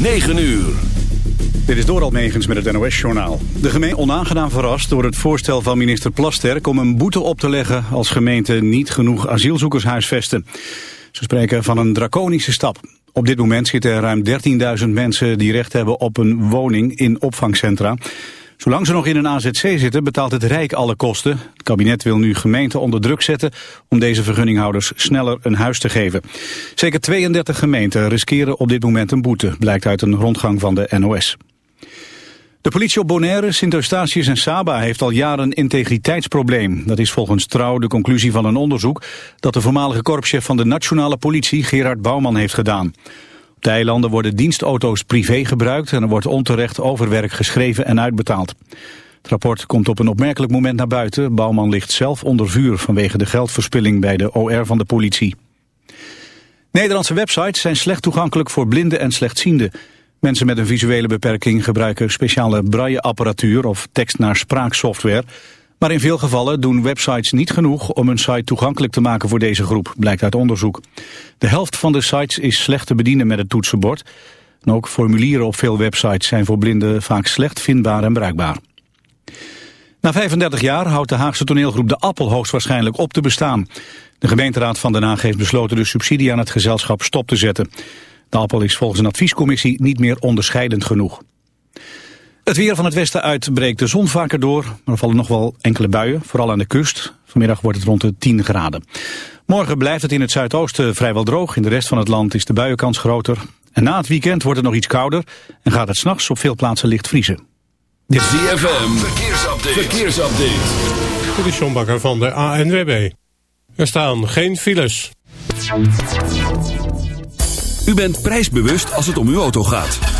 9 uur. Dit is Doral Megens met het NOS-journaal. De gemeente onaangenaam verrast door het voorstel van minister Plasterk... om een boete op te leggen als gemeente niet genoeg asielzoekers huisvesten. Ze spreken van een draconische stap. Op dit moment zitten er ruim 13.000 mensen die recht hebben op een woning in opvangcentra. Zolang ze nog in een AZC zitten betaalt het Rijk alle kosten. Het kabinet wil nu gemeenten onder druk zetten om deze vergunninghouders sneller een huis te geven. Zeker 32 gemeenten riskeren op dit moment een boete, blijkt uit een rondgang van de NOS. De politie op Bonaire, Sint-Eustatius en Saba heeft al jaren een integriteitsprobleem. Dat is volgens Trouw de conclusie van een onderzoek dat de voormalige korpschef van de nationale politie Gerard Bouwman heeft gedaan. Op worden dienstauto's privé gebruikt en er wordt onterecht overwerk geschreven en uitbetaald. Het rapport komt op een opmerkelijk moment naar buiten. Bouwman ligt zelf onder vuur vanwege de geldverspilling bij de OR van de politie. Nederlandse websites zijn slecht toegankelijk voor blinden en slechtzienden. Mensen met een visuele beperking gebruiken speciale brailleapparatuur of tekst-naar-spraaksoftware. Maar in veel gevallen doen websites niet genoeg om een site toegankelijk te maken voor deze groep, blijkt uit onderzoek. De helft van de sites is slecht te bedienen met het toetsenbord. En ook formulieren op veel websites zijn voor blinden vaak slecht vindbaar en bruikbaar. Na 35 jaar houdt de Haagse toneelgroep De Appel hoogstwaarschijnlijk op te bestaan. De gemeenteraad van Den Haag heeft besloten de subsidie aan het gezelschap stop te zetten. De appel is volgens een adviescommissie niet meer onderscheidend genoeg. Het weer van het westen uit breekt de zon vaker door, maar er vallen nog wel enkele buien, vooral aan de kust. Vanmiddag wordt het rond de 10 graden. Morgen blijft het in het zuidoosten vrijwel droog, in de rest van het land is de buienkans groter. En na het weekend wordt het nog iets kouder en gaat het s'nachts op veel plaatsen licht vriezen. Dit is ZFM, verkeersupdate. verkeersupdate. Dit is John Bakker van de ANWB. Er staan geen files. U bent prijsbewust als het om uw auto gaat.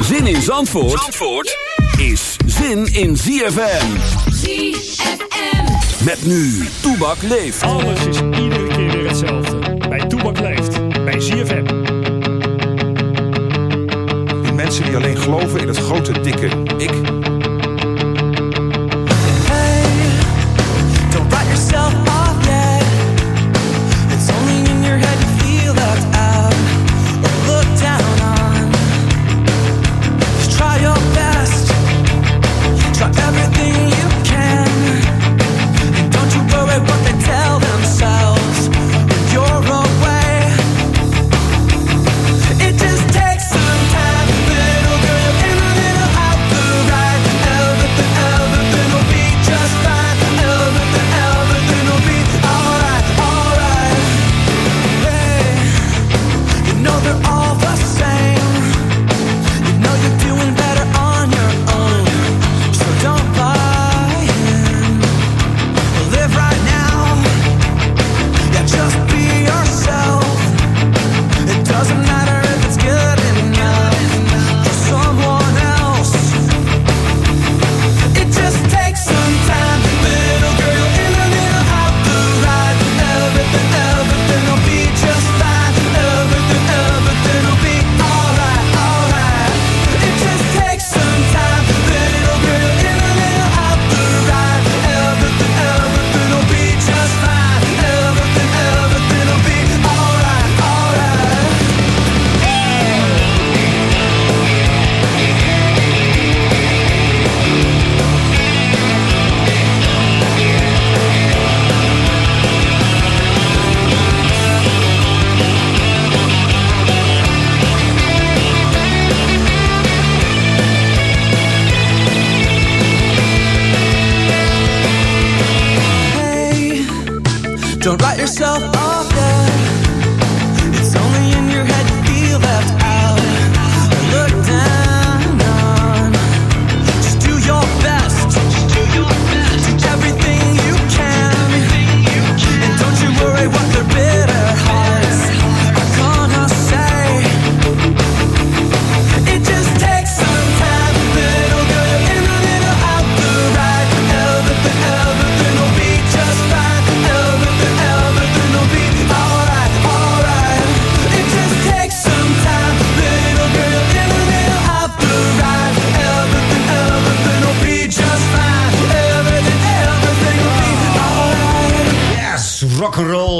Zin in Zandvoort, Zandvoort is zin in ZFM. ZFM. Met nu, Toebak leeft. Alles is iedere keer weer hetzelfde. Bij Toebak leeft. Bij ZFM. Die mensen die alleen geloven in het grote, dikke ik.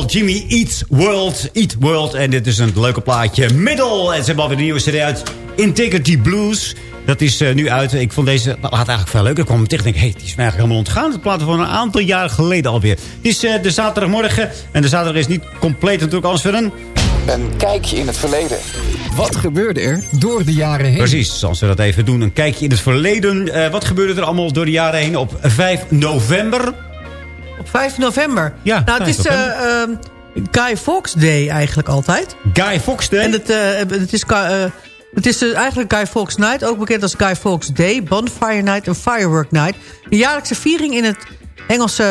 Jimmy Eat World. Eat World. En dit is een leuke plaatje. Middle. En ze hebben alweer een nieuwe serie uit. Integrity Blues. Dat is eh, nu uit. Ik vond deze plaat eigenlijk veel leuker. Ik kwam tegen en denk, hé, hey, die is mij eigenlijk helemaal ontgaan. De plaat van een aantal jaren geleden alweer. Het is eh, de zaterdagmorgen. En de zaterdag is niet compleet natuurlijk anders voor een... Een kijkje in het verleden. Wat gebeurde er door de jaren heen? Precies, als we dat even doen. Een kijkje in het verleden. Eh, wat gebeurde er allemaal door de jaren heen op 5 november? Op 5 november. Ja, nou, het 5 is eh, ehm, Guy Fawkes Day eigenlijk altijd. Guy Fawkes Day? En het, eh, het is, eh, het is dus eigenlijk Guy Fawkes Night, ook bekend als Guy Fawkes Day, Bonfire Night en Firework Night. Een jaarlijkse viering in het Engelse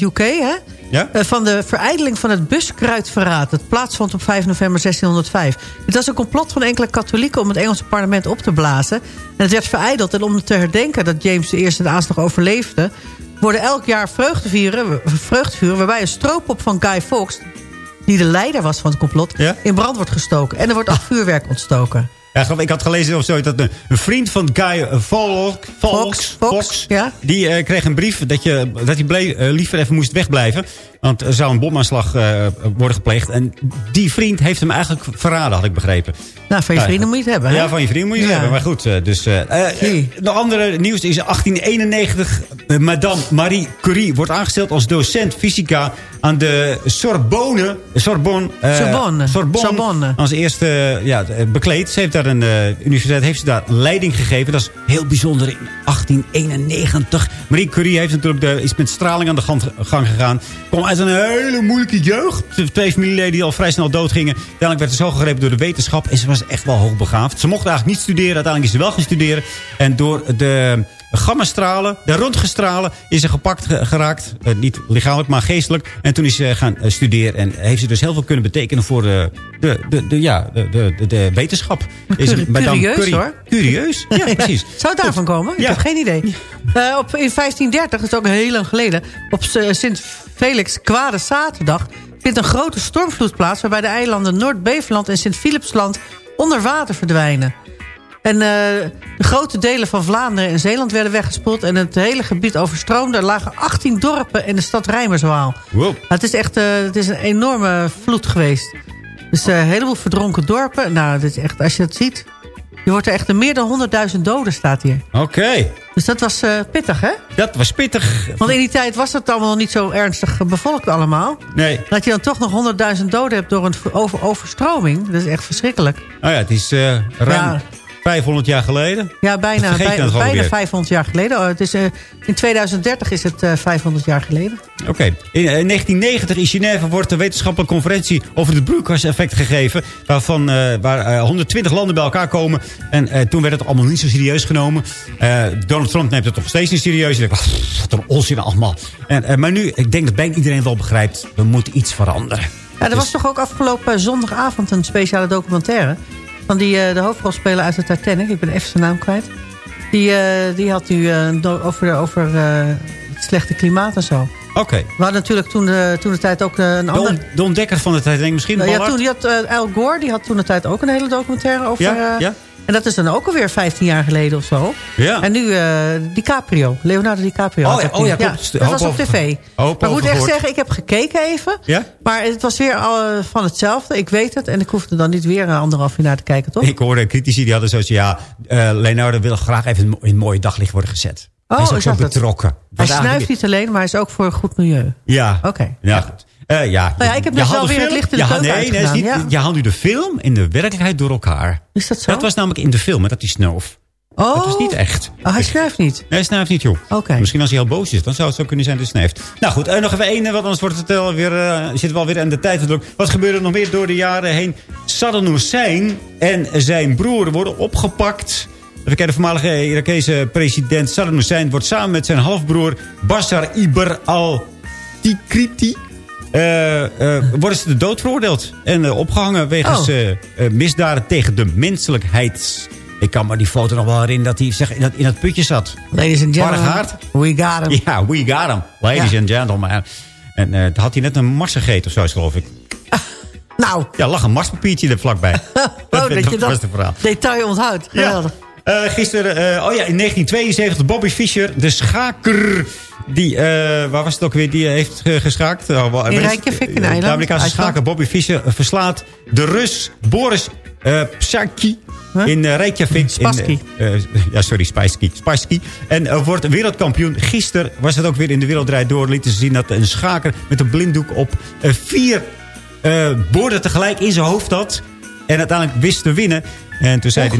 UK, hè? Ja? Van de verijdeling van het buskruidverraad. Dat plaatsvond op 5 november 1605. Het was een complot van enkele katholieken om het Engelse parlement op te blazen. En het werd vereideld. En om te herdenken dat James I de aanslag overleefde... worden elk jaar vreugdevuren, vreugdevuren waarbij een stroopop van Guy Fawkes... die de leider was van het complot, Ja? in brand wordt gestoken. En er wordt ook vuurwerk ontstoken. Ja, ik had gelezen of zo dat een, vriend van Guy eh, Fawkes, Fox, Fox, ja. die eh, kreeg een brief dat, je, dat hij bleef, eh, liever even moest wegblijven. Want er zou een bomaanslag eh, worden gepleegd. En die vriend heeft hem eigenlijk verraden, had ik begrepen. Nou, van je vrienden moet je het hebben, hè? Ja, van je vrienden moet je het Ja. hebben. Maar goed, eh, dus... Jee. de andere nieuws is in 1891. eh, Madame Marie Curie wordt aangesteld als docent fysica aan de Sorbonne. Sorbonne. Sorbonne. Sorbonne. Sorbonne. Als eerste ja, bekleed. Ze heeft daar een universiteit heeft ze daar leiding gegeven. Dat is heel bijzonder in 1891. Marie Curie heeft natuurlijk de, is met straling aan de gang, gegaan. Kwam uit een hele moeilijke jeugd. Twee familieleden die al vrij snel doodgingen. Uiteindelijk werd ze zo gegrepen door de wetenschap. En ze was echt wel hoogbegaafd. Ze mocht eigenlijk niet studeren. Uiteindelijk is ze wel gaan studeren. En door de gammastralen, de röntgenstralen, is ze gepakt ge- geraakt. Eh, niet lichamelijk, maar geestelijk. En toen is ze gaan eh, studeren. En heeft ze dus heel veel kunnen betekenen voor de, de, de, de, ja, de, de, de, wetenschap. Is curieus, Curie- hoor. Curieus, ja precies. Zou het daarvan komen? Ik Ja. heb geen idee. Eh, op, in 1530, dat is ook heel lang geleden... op Sint Felix Kwade Zaterdag... vindt een grote stormvloed plaats... waarbij de eilanden Noord-Beveland en Sint-Philipsland onder water verdwijnen. En eh, de grote delen van Vlaanderen en Zeeland werden weggespoeld... en het hele gebied overstroomde. Er lagen 18 dorpen in de stad Rijmerswaal. Wow. Nou, het is echt eh, het is een enorme vloed geweest. Dus eh, een heleboel verdronken dorpen. Nou, dit is echt, als je het ziet... Je wordt er echt meer dan 100.000 doden staat hier. Oké, Dus dat was pittig, hè? dat was pittig. Want in die tijd was het allemaal nog niet zo ernstig bevolkt allemaal. Nee, Dat je dan toch nog 100.000 doden hebt door een over, overstroming. Dat is echt verschrikkelijk. oh ja, het is ruim Ja. 500 jaar geleden. Ja, bijna, bij- gewoon bijna weer. 500 jaar geleden. Oh, het is, eh, in 2030 is het eh, 500 jaar geleden. Oké. In eh, 1990 in Genève wordt de wetenschappelijke conferentie over het broeikaseffect gegeven. Waarvan, eh, waar eh, 120 landen bij elkaar komen. En eh, toen werd het allemaal niet zo serieus genomen. Eh, Donald Trump neemt het nog steeds niet serieus. Ik dacht, "Pff, wat een onzin allemaal. En, eh, maar nu, ik denk dat bijna iedereen wel begrijpt. We moeten iets veranderen. Ja, er Dus- was toch ook afgelopen zondagavond een speciale documentaire... van die, eh, de hoofdrolspeler uit de Titanic. Ik ben even zijn naam kwijt. Die, eh, die had nu eh, over, over het slechte klimaat en zo. Oké. We hadden natuurlijk toen de, toen de tijd ook een De, ander... on- de ontdekker van de Titanic misschien, Nou, ja, toen, die had, eh, Al Gore die had toen de tijd ook een hele documentaire over... Ja, ja. En dat is dan ook alweer 15 jaar geleden of zo. Ja. En nu eh, DiCaprio, Leonardo DiCaprio. Oh ja, dat oh ja, dat was op tv. hoop maar ik moet echt gehoord. zeggen, ik heb gekeken even. Ja? Maar het was weer al van hetzelfde. Ik weet het. En ik hoefde dan niet weer een anderhalf uur naar te kijken, toch? Ik hoorde critici die hadden zoiets ja, eh Leonardo wil graag even in in mooi daglicht worden gezet. Oh, hij is ook zo betrokken. Hij snuift niet alleen, maar hij is ook voor een goed milieu. Ja. Oké. Ja, goed. Eh, ja. Nou ja, ik heb Je dus wel weer het licht in de keuken nee, nee, is uitgedaan, niet, ja. Je haalt nu de film en de werkelijkheid door elkaar. Is dat zo? Dat was namelijk in de film, dat die snoof. Oh. Dat is niet echt. Oh, hij schrijft niet. Nee, hij snuift niet, joh. Oké. Misschien als hij heel boos is, dan zou het zo kunnen zijn dat hij snuift. Nou goed, eh, nog even één, want anders wordt het eh zitten we alweer aan de tijd. Wat gebeurde er nog meer door de jaren heen? Saddam Hussein en zijn broer worden opgepakt. Even kijken, de voormalige Irakese president Saddam Hussein... wordt samen met zijn halfbroer Bashar Iber al-Tikriti... eh, eh, worden ze de dood veroordeeld. En eh, opgehangen wegens Oh. misdaden tegen de menselijkheid. Ik kan me die foto nog wel herinneren dat hij zeg, in, dat, in dat putje zat. Ladies and gentlemen, we got him. Ja, we got him. Ladies Ja. and gentlemen. En had hij net een mars gegeten of zo, geloof ik. Nou, Ja, lag een marspapiertje er vlakbij. oh, dat, je dat verhaal. detail onthoudt. Geweldig. Eh, gisteren, oh ja, in 1972, Bobby Fischer, de schaker. Die, eh, waar was het ook weer, die heeft ge- geschaakt? Oh, In Reykjavik, in De. Amerikaanse schaker Bobby Fischer eh, verslaat de Rus Boris uh. Huh? In eh, Reykjavik. Spassky. In, eh, eh, ja, sorry, Spassky. Spassky. En eh, wordt wereldkampioen. Gisteren was het ook weer in de wereldrijd door. Lieten ze zien dat een schaker met een blinddoek op eh, vier eh, borden tegelijk in zijn hoofd had. En uiteindelijk wist te winnen. En toen zei die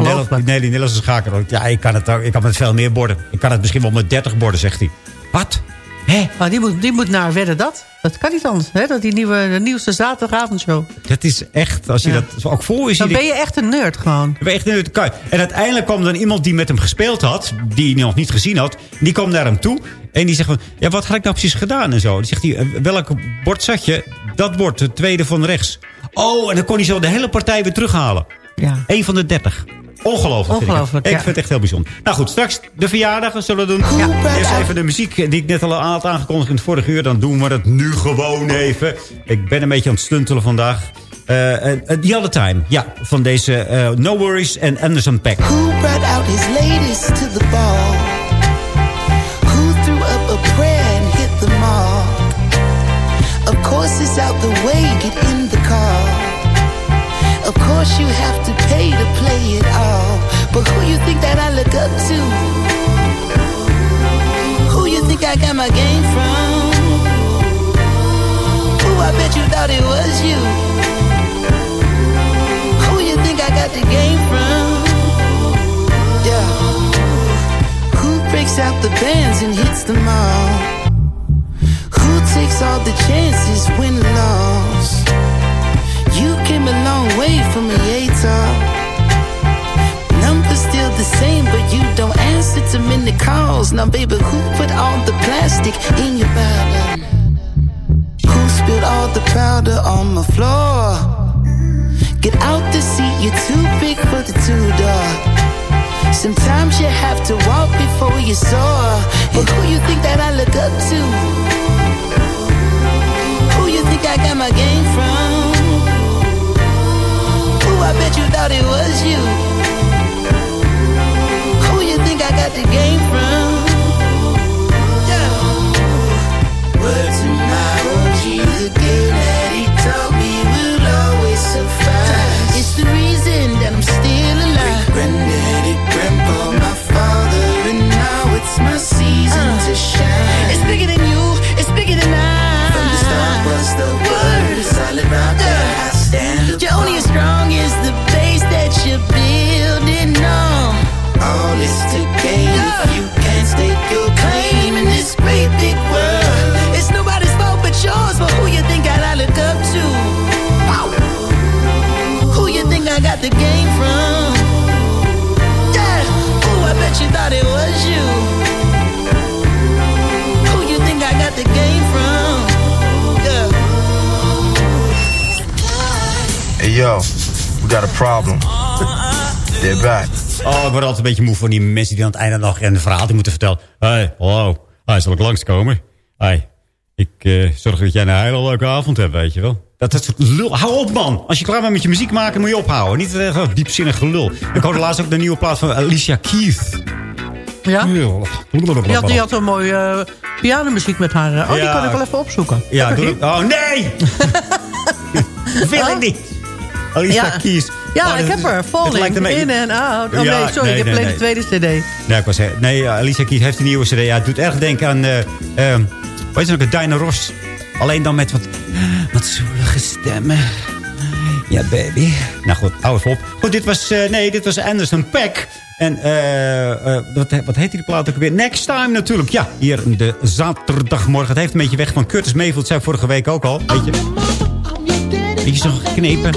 Nederlandse, die schaker. Ja, ik kan, het, ik kan met veel meer borden. Ik kan het misschien wel met 30 borden, zegt hij. Wat? Hé, Oh, die, moet, die moet naar Wedden Dat. Dat kan niet anders. Hè? Dat die nieuwe, de nieuwste zaterdagavondshow. dat is echt... Als je Ja. dat ook voor je Dan ben je echt een nerd gewoon. Ben echt in het kuit. En uiteindelijk kwam dan iemand die met hem gespeeld had... die hij nog niet gezien had... die kwam naar hem toe... en die zegt van... ja, wat had ik nou precies gedaan en zo? Die zegt hij, eh, welk bord zat je? Dat bord, het tweede van rechts. Oh, en dan kon hij zo de hele partij weer terughalen. Ja. Eén van de dertig. Ongelooflijk. vind ik Ik vind het echt heel bijzonder. Nou goed, straks de verjaardagen zullen we doen. Ja. Eerst even de muziek die ik net al had aangekondigd in het vorige uur. Dan doen we het nu gewoon even. Ik ben een beetje aan het stuntelen vandaag. Eh eh, The Other Time. Ja, van deze No Worries en Anderson Pack. Who brought out his latest to the ball? Who threw up a prayer and hit the mark? Of course it's out the way, Of course you have to pay to play it all. But who you think that I look up to? Who you think I got my game from? Who I bet you thought it was you? Who you think I got the game from? Yeah. Who breaks out the bands and hits them all? Who takes all the chances, win loss? You came a long way from a A-top. Numbers still the same, but you don't answer to many calls. Now, baby, who put all the plastic in your bottle? Who spilled all the powder on my floor? Get out the seat, you're too big for the two-door. Sometimes you have to walk before you soar. But who you think that I look up to? Who you think I got my game from? Een beetje moe van die mensen die aan het einde nog een verhaal moeten vertellen. Hé, hey, hallo. Hij zal ik langskomen? Hey, ik eh, zorg dat jij een hele leuke avond hebt, weet je wel. Dat, dat soort lul. Hou op, man. Als je klaar bent met je muziek maken, moet je ophouden. Niet uh, diepzinnig gelul. Ik hoorde laatst ook de nieuwe plaat van Alicia Keith. Ja? Die had, die had een mooie uh, pianomuziek met haar. Oh, die kan ik wel even opzoeken. Ja, doe ik. Oh, nee! Wil ik niet. Alicia Ja. Keys. Ja, Oh, ik heb is- er. Falling in and out. Oh Ja, nee, sorry. nee, ik heb alleen nee. de tweede cd. Nee, ik was, nee uh, Alicia Keys heeft een nieuwe cd. Ja, het doet erg denken aan... eh uh, weet je nog, Diana Ross. Alleen dan met wat, wat zwoelige stemmen. Ja, baby. Nou goed, hou even op. Goed, dit was, eh, nee, dit was Anderson Peck. En eh, eh, wat, wat heet die plaat ook weer? Next Time natuurlijk. Ja, hier de zaterdagmorgen. Het heeft een beetje weg van Curtis Mayfield. zei vorige week ook al. Weet je? Beetje zo geknepen.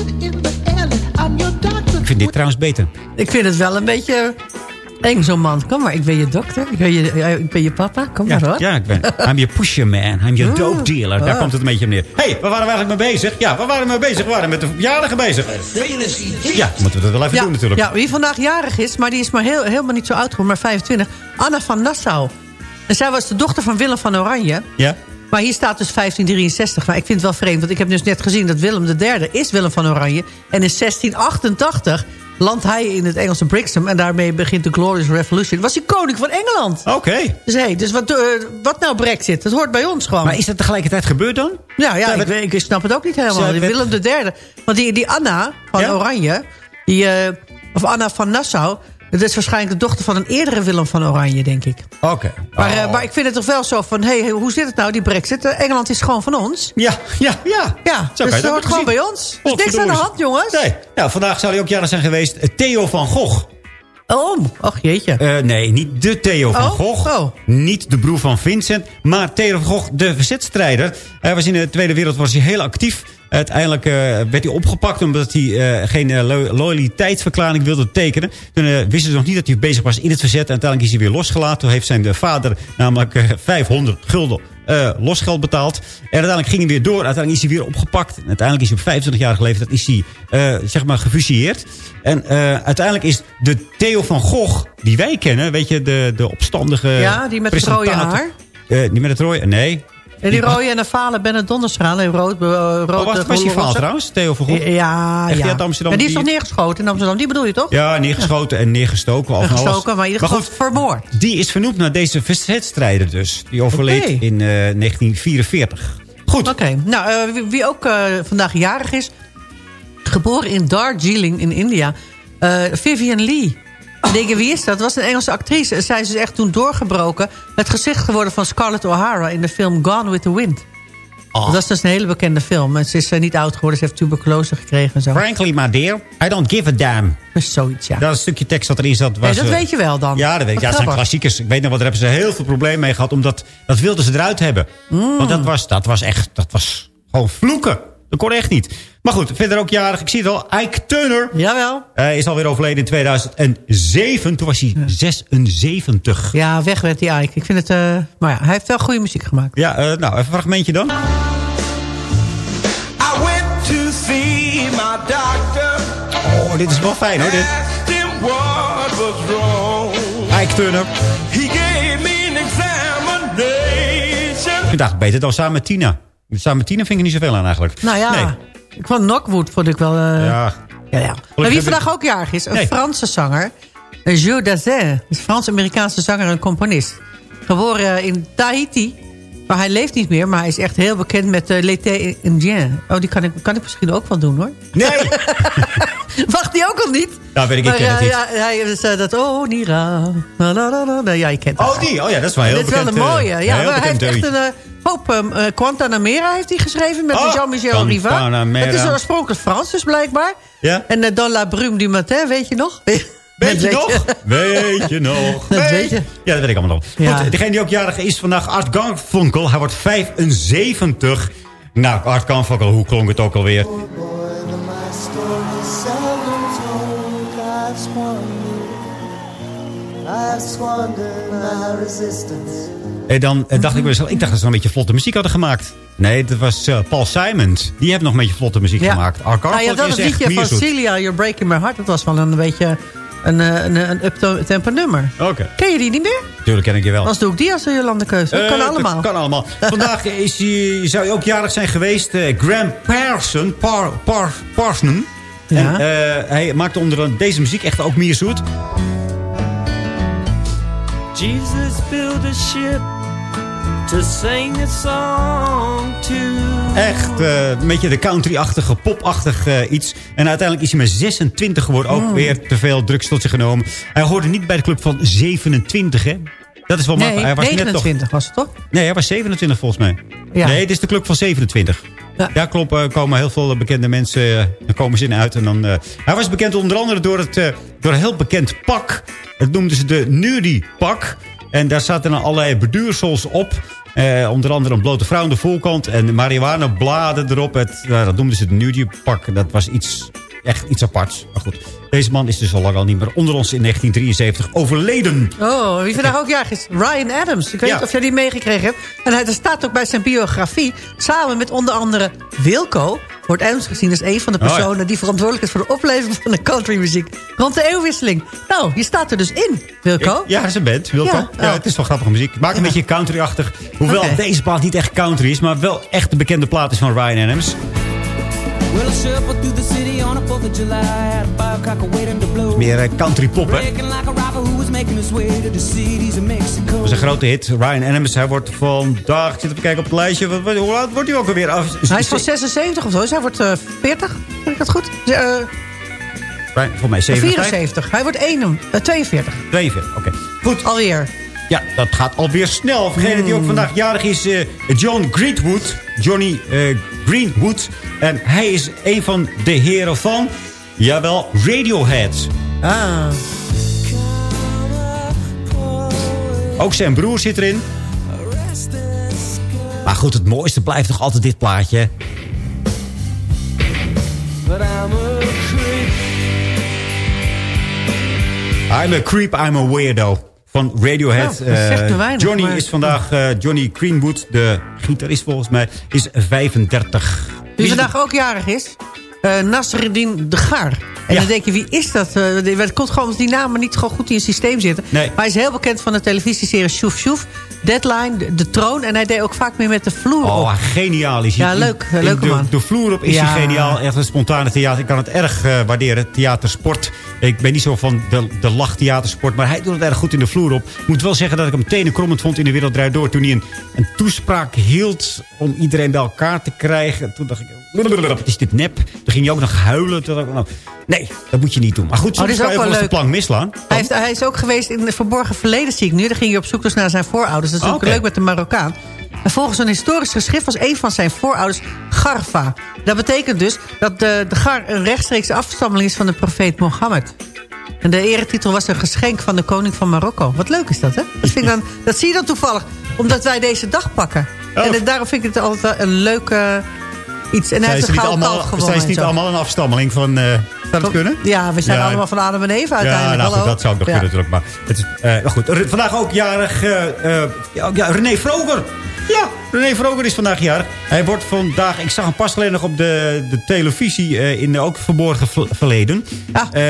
Ik vind dit trouwens beter. Ik vind het wel een beetje eng, zo'n man. Kom maar, ik ben je dokter. Ik ben je, ja, ik ben je papa. Kom Ja, maar hoor. ja, ik ben. I'm your pusher man. I'm your Oh. dope dealer. Daar Ah. komt het een beetje op neer. Hé, hey, waar waren we eigenlijk mee bezig? Ja, waar waren we mee bezig? We waren met de verjaardagen bezig. Ja, moeten we dat wel even Ja, doen natuurlijk. ja, wie vandaag jarig is, maar die is maar heel, helemaal niet zo oud geworden, maar 25. Anna van Nassau. En zij was de dochter van Willem van Oranje. Ja? Maar hier staat dus 1563. Maar ik vind het wel vreemd, want ik heb dus net gezien... dat Willem III is Willem van Oranje. En in 1688 landt hij in het Engelse Brixham... en daarmee begint de Glorious Revolution. Was hij koning van Engeland. Oké. Dus, hey, dus wat, eh, wat nou brexit? Dat hoort bij ons gewoon. Maar is dat tegelijkertijd gebeurd dan? Ja, ja ik, snap het ook niet helemaal. Die werd- Willem III. Want die, die Anna van Ja? Oranje... Die, eh, of Anna van Nassau... Dat is waarschijnlijk de dochter van een eerdere Willem van Oranje, denk ik. Oké. Maar, Oh. eh, maar ik vind het toch wel zo van... Hé, hey, hoe zit het nou, die brexit? Eh, Engeland is gewoon van ons. Ja, ja, ja. Ja, Zo dus het het hoort gewoon bij ons. Er is niks aan de hand, jongens. Nee. Nou, vandaag zou hij ook jarig zijn geweest. eh, Theo van Gogh. Oh, ach jeetje. Nee, niet de Theo van Oh, Gogh. oh. Niet de broer van Vincent. Maar Theo van Gogh, de verzetstrijder. Hij was in de Tweede Wereldoorlog heel actief. Uiteindelijk eh, werd hij opgepakt omdat hij eh, geen eh, lo- loyaliteitsverklaring wilde tekenen. Toen wisten ze nog niet dat hij bezig was in het verzet. En uiteindelijk is hij weer losgelaten. Toen heeft zijn vader namelijk eh, 500 gulden losgeld betaald. En uiteindelijk ging hij weer door. Uiteindelijk is hij weer opgepakt. En uiteindelijk is hij op 25 jaar geleden dat is hij zeg maar gefusilleerd. En uiteindelijk is de Theo van Gogh, die wij kennen, weet je, de, de opstandige Ja, die met het rode haar. Eh, die met het rode, nee. En die rode en een vale Bennett Donderschaal. En rood, eh, rood Oh, was, was die faal trouwens, Theo van Gogh? Ja, ja. Amsterdam, En die is toch neergeschoten in Amsterdam? Die bedoel je toch? Ja, neergeschoten en neergestoken. al van alles. Gestoken, maar in ieder geval goed, vermoord. die is vernoemd naar deze verzetstrijder dus. Die overleed in eh, 1944. Goed. Oké, nou, eh, wie, wie ook eh, vandaag jarig is... geboren in Darjeeling in India... eh, Vivian Lee. Dan Denk je, wie is dat? Dat was een Engelse actrice. En zij is dus echt toen doorgebroken... het gezicht geworden van Scarlett O'Hara... in de film Gone with the Wind. Ah. Dat is dus een hele bekende film. En ze is eh, niet oud geworden. Ze heeft tuberculose gekregen en zo. Frankly, my dear, I don't give a damn. Dat is zoiets, ja. Dat is een stukje tekst dat erin zat. Was, dat eh, weet je wel dan. Ja, dat weet ik. Ja, dat zijn klassiekers. Ik weet nog wat, daar hebben ze heel veel problemen mee gehad. Omdat, dat wilden ze eruit hebben. Mm. Want dat was, dat was echt, dat was gewoon vloeken. Dat kon echt niet. Maar goed, verder ook jarig. Ik zie het al. Ike Turner. Jawel. Hij is alweer overleden in 2007. Toen was hij 76. Ja, weg werd die Ike. Ik vind het... eh, maar ja, hij heeft wel goede muziek gemaakt. Ja, eh, nou, even een fragmentje dan. I went to see my doctor. Oh, dit is wel fijn hoor, dit. Asked him what was wrong. Ike Turner. He gave me an examination. Ik eigenlijk beter dan samen met Tina. Samen met Tina vind ik niet zoveel aan eigenlijk. Nou ja, Nee. ik vond Knockwood vond ik wel... eh, Ja. Ja, ja. Maar wie vandaag ook jarig is, een Nee. Franse zanger. Jules Dazin. is een Frans-Amerikaanse zanger en componist. Geboren in Tahiti. Maar hij leeft niet meer, maar hij is echt heel bekend met uh, L'été indien. Oh, die kan ik, kan ik misschien ook wel doen, hoor. Nee! Wacht die ook al niet? Nou, weet ik, ik Maar, ken het ja, niet. ja, hij is eh, dat... Oh, Nira. La, la, la, la. Nou, Ja, je kent het. Oh, die. Oh ja, dat is wel heel Dit is wel bekend. een mooie. Ja, maar hij heeft bekend echt een eh, hoop... Um, uh, Guantanamera heeft hij geschreven met Oh, Jean-Michel Riva. Het is oorspronkelijk Frans dus blijkbaar. Ja? En uh, Dans la brume du matin, weet je nog? Weet je nog? Weet je nog? Dat weet je. Ja, dat weet ik allemaal nog. Ja. Goed, degene die ook jarig is vandaag, Art Garfunkel. Hij wordt 75. Nou, Art Garfunkel, hoe klonk het ook alweer? En dan eh, dacht ik mezelf, ik dacht dat ze nog een beetje vlotte muziek hadden gemaakt. Nee, dat was eh, Paul Simons. Die heeft nog een beetje vlotte muziek gemaakt. Nou, je Garfunkel had dat is liedje van mierzoet. Celia, You're Breaking My Heart. Dat was wel een beetje een, eh, een, een up-tempo nummer. Oké, Ken je die niet meer? tuurlijk ken ik je wel. Anders doe ik die als de Jolande keuze. Dat kan allemaal. Dat kan allemaal. Vandaag is hij, zou hij ook jarig zijn geweest. eh, Graham Parson. Par, par, Parsons. Ja. En eh, hij maakte onder deze muziek echt ook meer zoet. Jesus built a ship to sing a song to. Echt eh, een beetje de country-achtige, pop-achtig eh, iets. En uiteindelijk is hij maar 26 geworden. Ook weer te veel drugs tot zich genomen. Hij hoorde niet bij de club van 27, hè? Dat is wel Nee, makkelijk. Hij was net 29 was het toch? toch... Nee, hij was 27 volgens mij. Ja. Nee, dit is de club van 27. Ja. Klopt. Er komen heel veel bekende mensen. eh, Dan komen ze in uit. En dan, eh, hij was bekend onder andere door het eh, door een heel bekend pak. Dat noemden ze de Nudie pak. En daar zaten dan allerlei beduursels op. Eh, onder andere een blote vrouw aan de voorkant. En marihuana bladen erop. Het, nou, dat noemden ze het Nudie pak. Dat was iets, echt iets aparts. Maar goed, deze man is dus al lang al niet meer onder ons in 1973 overleden. Oh, wie vandaag ook jarig is? Ryan Adams. Ik weet Ja. niet of jij die meegekregen hebt. En hij er staat ook bij zijn biografie... samen met onder andere Wilco... wordt Adams gezien als een van de Oh, ja. personen... die verantwoordelijk is voor de opleving van de countrymuziek... rond de eeuwwisseling. Nou, je staat er dus in, Wilco. Ja, een band, Wilco. Ja, Ja, oh. het is wel grappige muziek. Maakt een beetje country-achtig. Hoewel deze plaat niet echt country is... maar wel echt de bekende plaat is van Ryan Adams. Meer eh, country pop, hè? Breaking like a robber who was making his way to the cities of Mexico. Dat is een grote hit. Ryan Adams, hij wordt vandaag... Ik zit even kijken op het lijstje. Hoe oud wordt hij ook alweer? Ah, Hij is van 76 of zo, dus hij wordt eh 40. Zeg ik dat goed? Eh, Voor mij 57. 74. Hij wordt 1, eh, 42. 42, oké. Goed. Alweer. Ja, dat gaat alweer snel. Vergeet dat hij ook vandaag jarig is. eh, John Greenwood. Johnny eh, Greenwood. En hij is een van de heren van... Jawel, Radiohead. Ah. Ook zijn broer zit erin. Maar goed, het mooiste blijft toch altijd dit plaatje. I'm a creep, I'm a weirdo. Van Radiohead. Nou, dat zegt me Eh, weinig, Johnny maar- is vandaag... eh, Johnny Greenwood, de gitarist volgens mij, is 35. Wie vandaag ook jarig is? eh Nasreddin de Gaar. En Ja. dan denk je, wie is dat? Eh, Het komt gewoon omdat die namen niet gewoon goed in het systeem zitten. Nee. Maar hij is heel bekend van de televisieserie Sjoef Sjoef. Deadline, de, de Troon. En hij deed ook vaak meer met de vloer op. Oh, geniaal is hij. Ja, leuk. in Leuke de, man. De vloer op is Ja. hij geniaal. Echt een spontane theater. Ik kan het erg eh, waarderen. Theatersport. Ik ben niet zo van de, de lachtheatersport. Maar hij doet het erg goed in de vloer op. Ik moet wel zeggen dat ik hem tenenkrommend vond in de Wereld Draait Door. Toen hij een, een toespraak hield om iedereen bij elkaar te krijgen. Toen dacht ik, is dit nep? Toen ging hij ook nog huilen. Nou, nee, dat moet je niet doen. Maar goed, Oh, soms dit is kan je wel de plank mislaan. Hij, heeft, hij is ook geweest in het verborgen verleden, zie ik nu. Daar ging hij op zoek dus naar zijn voorouders. Dat is Oh, ook leuk met de Marokkaan. En volgens een historisch geschrift was een van zijn voorouders Garfa. Dat betekent dus dat de, de Gar een rechtstreeks afstammeling is van de profeet Mohammed. En de eretitel was een geschenk van de koning van Marokko. Wat leuk is dat, hè? Dat, vind ik dan, dat zie je dan toevallig, omdat wij deze dag pakken. Oh. En daarom vind ik het altijd wel een leuk eh, iets. En hij heeft ze een niet, gouden kalf allemaal, gewonnen. zijn ze niet zo. allemaal een afstammeling van... eh zou dat kunnen? Ja, we zijn Ja. allemaal van Adam en Eva Ja, uiteindelijk. nou goed, Hallo? dat zou ik nog Ja. kunnen natuurlijk. Maar het is, eh, maar goed, R- vandaag ook jarig eh, eh, ja, ja, René Vroger. Ja, René Vroger is vandaag jarig. Hij wordt vandaag, ik zag hem pas geleden nog op de, de televisie eh, in de ook verborgen verleden. Eh,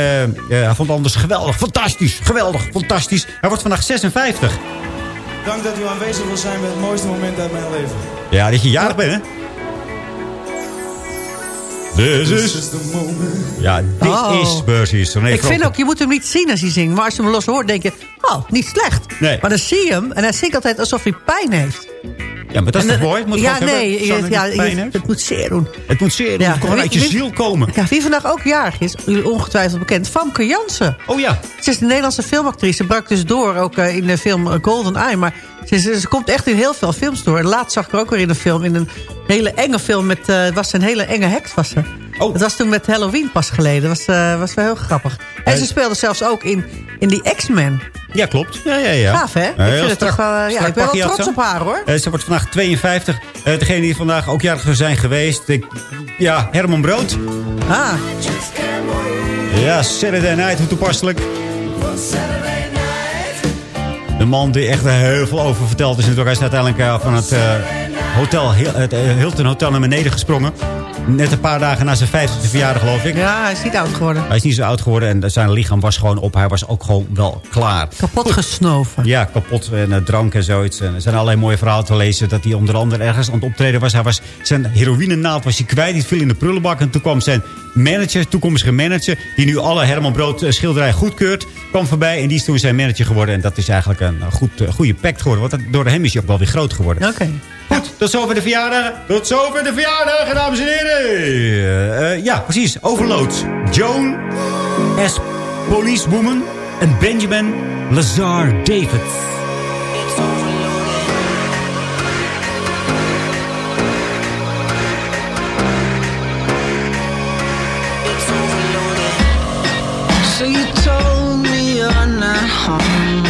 hij vond anders geweldig, fantastisch, geweldig, fantastisch. Hij wordt vandaag 56. Dank dat u aanwezig wil zijn bij het mooiste moment uit mijn leven. Ja, dat je jarig bent, hè? This is... is the moment. Ja, dit Oh. is. René Ik vind ook, je moet hem niet zien als hij zingt. Maar als je hem los hoort, denk je, oh, niet slecht. Nee. Maar dan zie je hem en hij zingt altijd alsof hij pijn heeft. Ja, maar dat is En toch mooi? Het moet ja, nee, hebben, ja, dat je het moet zeer doen. Het moet zeer doen. Het uit je ziel komen. Ja, wie vandaag ook jarig is, jullie ongetwijfeld bekend, Famke Jansen. Oh ja. Ze is een Nederlandse filmactrice. Ze brak dus door ook eh, in de film eh, Golden Eye. Maar ze, ze, ze komt echt in heel veel films door. En laatst zag ik haar ook weer in een film. In een hele enge film. Met, eh, het was een hele enge heks. Was ze. Oh. Het was toen met Halloween pas geleden. Dat was, eh, was wel heel grappig. En Eh, ze speelde zelfs ook in, in die X-Men. Ja, klopt. Ja, ja, ja. Gaaf, hè? Ik vind het toch wel... eh, ja, ik ben wel trots op haar, hoor. Ze wordt vandaag 52. Eh degene die vandaag ook jarig zijn geweest. Ik, ja, Herman Brood. Ah, Ja, Saturday Night, hoe toepasselijk. De man die echt heel veel over verteld is natuurlijk. Hij is uiteindelijk van het, hotel, het Hilton Hotel naar beneden gesprongen. Net een paar dagen na zijn 50e verjaardag, geloof ik. ja, hij is niet oud geworden. Hij is niet zo oud geworden en zijn lichaam was gewoon op. Hij was ook gewoon wel klaar. Kapot gesnoven. Ja, kapot en eh, drank en zoiets. En er zijn allerlei mooie verhalen te lezen. Dat hij onder andere ergens aan het optreden was. Hij was zijn heroïnenaald was hij kwijt. Die viel in de prullenbak. En toen kwam zijn manager, toekomstige manager... die nu alle Herman Brood eh, schilderijen goedkeurt... kwam voorbij en die is toen zijn manager geworden. En dat is eigenlijk een eh, goed, goede pact geworden. Want dat- door hem is hij ook wel weer groot geworden. Oké. Goed, tot zover de verjaardag. Tot zover de verjaardag, dames en heren. Eh, ja, precies. Overload. Joan as policewoman en Benjamin Lazar David. So you told music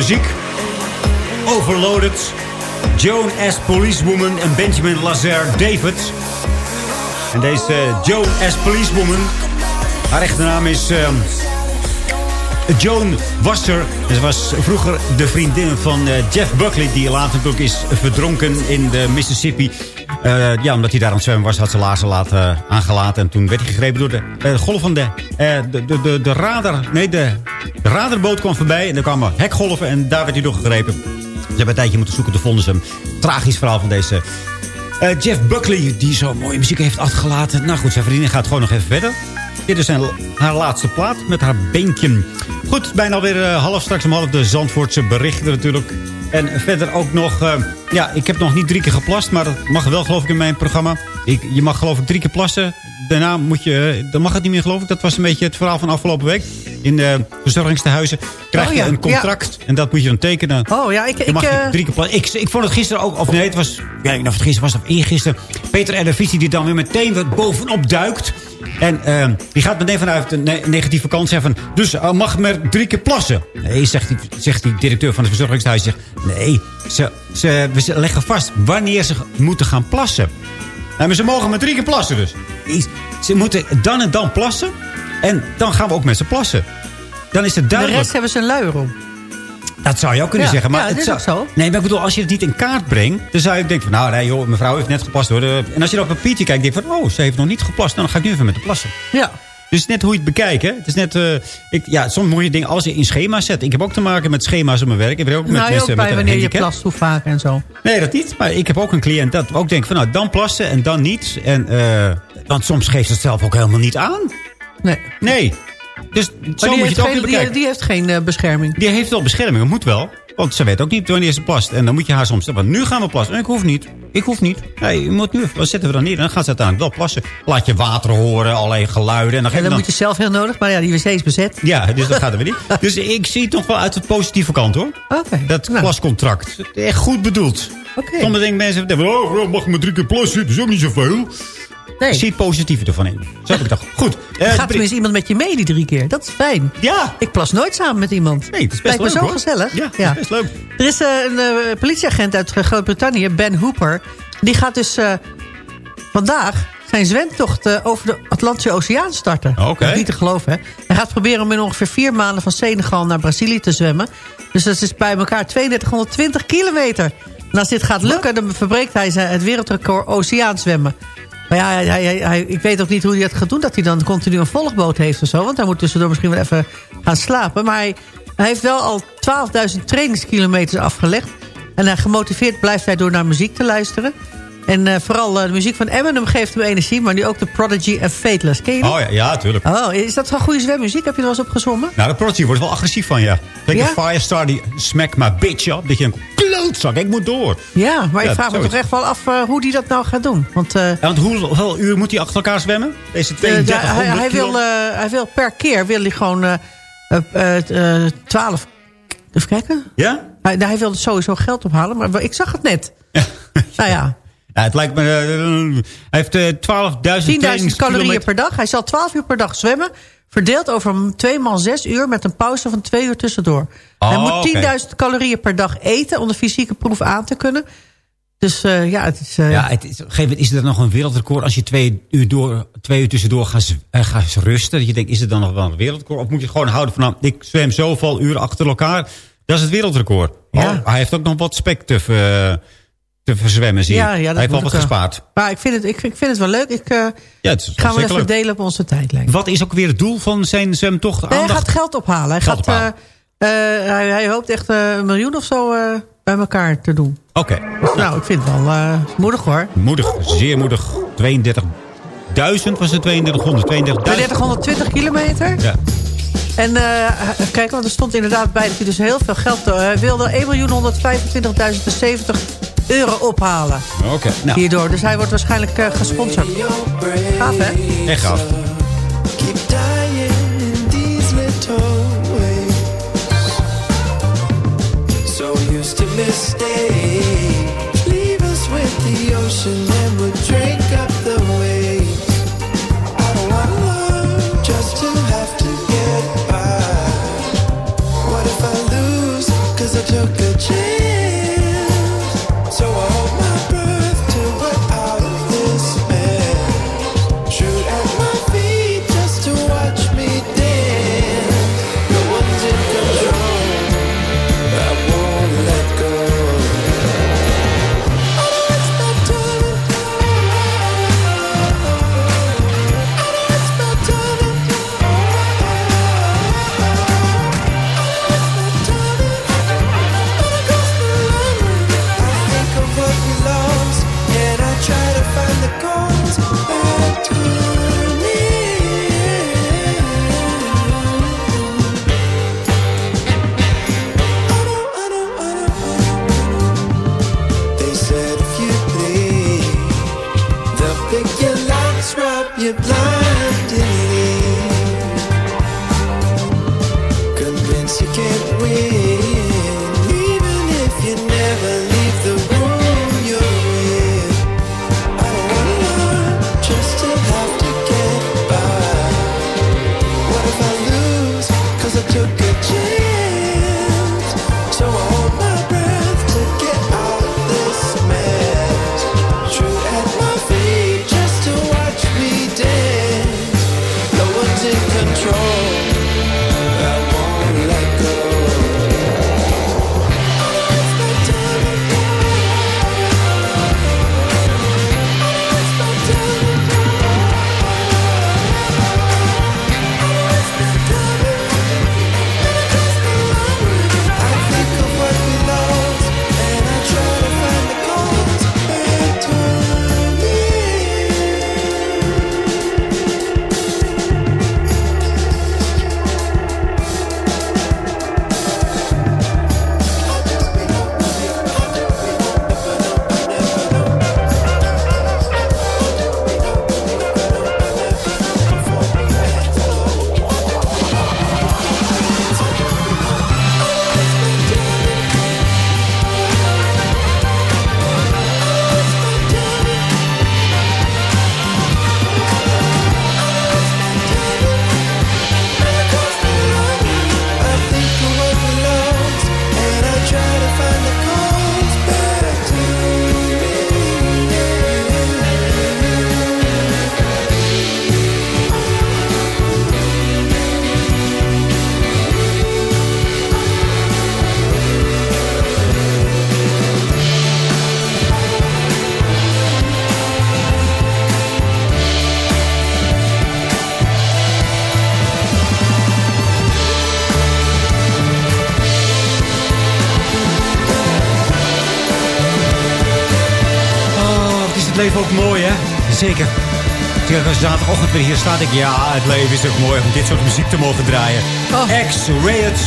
muziek. Overloaded. Joan S. Policewoman en Benjamin Lazare David. En deze eh, Joan S. Policewoman. Haar echte naam is... ehm, Joan Wasser. Ze was vroeger de vriendin van eh, Jeff Buckley... die later natuurlijk is verdronken in de Mississippi. Eh, ja, omdat hij daar aan het zwemmen was, had ze laarzen laten, aangelaten. En toen werd hij gegrepen door de eh, golf van de, eh, de, de, de, de radar... Nee, de, de radarboot kwam voorbij en er kwamen hekgolven... en daar werd hij door gegrepen. Ze hebben een tijdje moeten zoeken, toen vonden ze hem. Tragisch verhaal van deze eh, Jeff Buckley... die zo mooie muziek heeft afgelaten. Nou goed, zijn vriendin gaat gewoon nog even verder. Dit is zijn, haar laatste plaat met haar beentje. Goed, bijna alweer eh, half straks om half de Zandvoortse berichten natuurlijk. En verder ook nog... eh, ja, ik heb nog niet drie keer geplast, maar dat mag wel geloof ik in mijn programma. Ik, je mag geloof ik drie keer plassen. Daarna moet je... eh, Dan mag het niet meer geloof ik. Dat was een beetje het verhaal van afgelopen week. In de verzorgingstehuizen krijg Oh je ja, een contract. En dat moet je dan tekenen. Oh ja, ik... Je ik mag eh, drie keer. Ik, ik vond het gisteren ook... Of nee, het was... Ja, of het gisteren was of eergisteren. Peter Erdevisie die dan weer meteen weer bovenop duikt. En eh, die gaat meteen vanuit een ne- negatieve kant zeggen... Van, dus uh, mag maar drie keer plassen. Nee, zegt die, zegt die directeur van het verzorgingshuis. Zegt, nee, ze, ze, we leggen vast wanneer ze moeten gaan plassen. Nou, maar ze mogen maar drie keer plassen dus. Ze moeten dan en dan plassen. En dan gaan we ook met ze plassen. Dan is het de duidelijk. rest hebben ze een luier om. Dat zou je ook kunnen Ja, zeggen. Maar ja, het is zou, ook zo. Nee, maar ik bedoel, als je het niet in kaart brengt... dan zou je denken van, nou, nee, joh, mevrouw heeft net geplast. Hoor. En als je dan op een papiertje kijkt, denk je van... oh, ze heeft nog niet geplast. Nou, dan ga ik nu even met de plassen. Ja. Dus net hoe je het bekijkt, hè. Het is net... eh, ik, ja, soms moet je dingen alles in schema's zetten. Ik heb ook te maken met schema's op mijn werk. Ik heb ook met Nou, je mensen ook bij met wanneer je plast, hoe vaak en zo. Nee, dat niet. Maar ik heb ook een cliënt dat ook denkt van... nou, dan plassen en dan niet. En, eh, want soms geeft ze het zelf ook helemaal niet aan. Nee. Nee. Dus zo moet die je heeft, het ook geen, weer die, bekijken. die heeft geen eh, bescherming. Die heeft wel bescherming, dat moet wel. Want ze weet ook niet wanneer ze plast. En dan moet je haar soms zeggen, nu gaan we plassen. En ik hoef niet. Ik hoef niet. Nee, je moet nu, wat zetten we dan neer? En dan gaat ze uiteindelijk wel plassen. Laat je water horen, allerlei geluiden. En dan, En dan moet je zelf heel nodig. Maar ja, die wc is bezet. Ja, dus dat gaat er weer niet. Dus ik zie het nog wel uit de positieve kant, hoor. Oké. Dat nou, plascontract. Echt goed bedoeld. Oké. Denken mensen, denken, oh, oh, mag ik maar drie keer plassen? Dat is ook niet zoveel. Nee. Ik zie het positieve ervan in. Zo heb ik gedacht. Goed. eh, Gaat Brit- tenminste iemand met je mee die drie keer. Dat is fijn. Ja. Ik plas nooit samen met iemand. Nee, het is best Lijkt me leuk, zo hoor. gezellig. Ja, het is best leuk. Er is eh, een eh, politieagent uit Groot-Brittannië, Ben Hooper. Die gaat dus vandaag zijn zwemtocht over de Atlantische Oceaan starten. Oké. Niet te geloven, hè. Hij gaat proberen om in ongeveer vier maanden van Senegal naar Brazilië te zwemmen. Dus dat is bij elkaar 3220 kilometer. En als dit gaat lukken, dan verbreekt hij het wereldrecord oceaanzwemmen. Maar ja, ik weet ook niet hoe hij dat gaat doen. Dat hij dan continu een volgboot heeft of zo. Want hij moet tussendoor misschien wel even gaan slapen. Maar hij, hij heeft wel al 12.000 trainingskilometers afgelegd. En hij gemotiveerd blijft hij door naar muziek te luisteren. En eh, vooral eh, de muziek van Eminem geeft hem energie. Maar nu ook de Prodigy en Fateless. Ken je die? Oh ja, ja, tuurlijk. Oh, is dat wel goede zwemmuziek? Heb je er wel eens op gezongen? Nou, de Prodigy wordt wel agressief van, ja. Lekker Ja? Firestar, die smack my bitch up. Dat je een klootzak, ik moet door. Ja, maar Ja, ik vraag me toch echt wel af eh, hoe hij dat nou gaat doen. Want Ja, want hoeveel uur moet hij achter elkaar zwemmen? Deze eh, ja, 3200 hij, hij, wil, hij wil per keer wil hij gewoon eh, eh, eh, eh, 12... Even kijken. Ja? Hij, hij wilde sowieso geld ophalen, maar ik zag het net. nou ja, Ja, het lijkt me... eh, hij heeft eh 12.000 10.000 calorieën per dag. Hij zal 12 uur per dag zwemmen. Verdeeld over twee maal 6 uur met een pauze van 2 uur tussendoor. hij Oh, moet 10.000 oké. calorieën per dag eten om de fysieke proef aan te kunnen. Dus eh, ja, het is... eh, Ja, het is, op een gegeven moment is er nog een wereldrecord als je twee uur, door, twee uur tussendoor gaat, eh, gaat rusten. Dat je denkt, is het dan nog wel een wereldrecord? Of moet je gewoon houden van, nou, ik zwem zoveel uren achter elkaar. Dat is het wereldrecord. Ja. Oh, hij heeft ook nog wat spek te, te verzwemmen, zie je. Ja, ja, dat hij heeft moet wat gespaard. Maar ik vind het, ik, ik vind het wel leuk. Ik, eh, Ja, het is ik ga hem zeker even delen op onze tijdlijn. Wat is ook weer het doel van zijn zwemtocht? Nee, hij gaat geld ophalen. Hij, Geld gaat, ophalen. eh, eh, hij, hij hoopt echt een miljoen of zo bij elkaar te doen. Oké. Nou, ik vind het wel moedig hoor. Moedig, zeer moedig. 32.000 was het 3200, 32.000. 3220 kilometer. Ja. En kijk, want er stond inderdaad bij dat hij dus heel veel geld... Hij wilde 1.125.070 euro ophalen Oké, nou, hierdoor. Dus hij wordt waarschijnlijk eh, gesponsord. Gaaf, hè? echt gaaf. Zeker. Als zaterdagochtend weer hier staat, ik ja, het leven is ook mooi om dit soort muziek te mogen draaien. X, Riots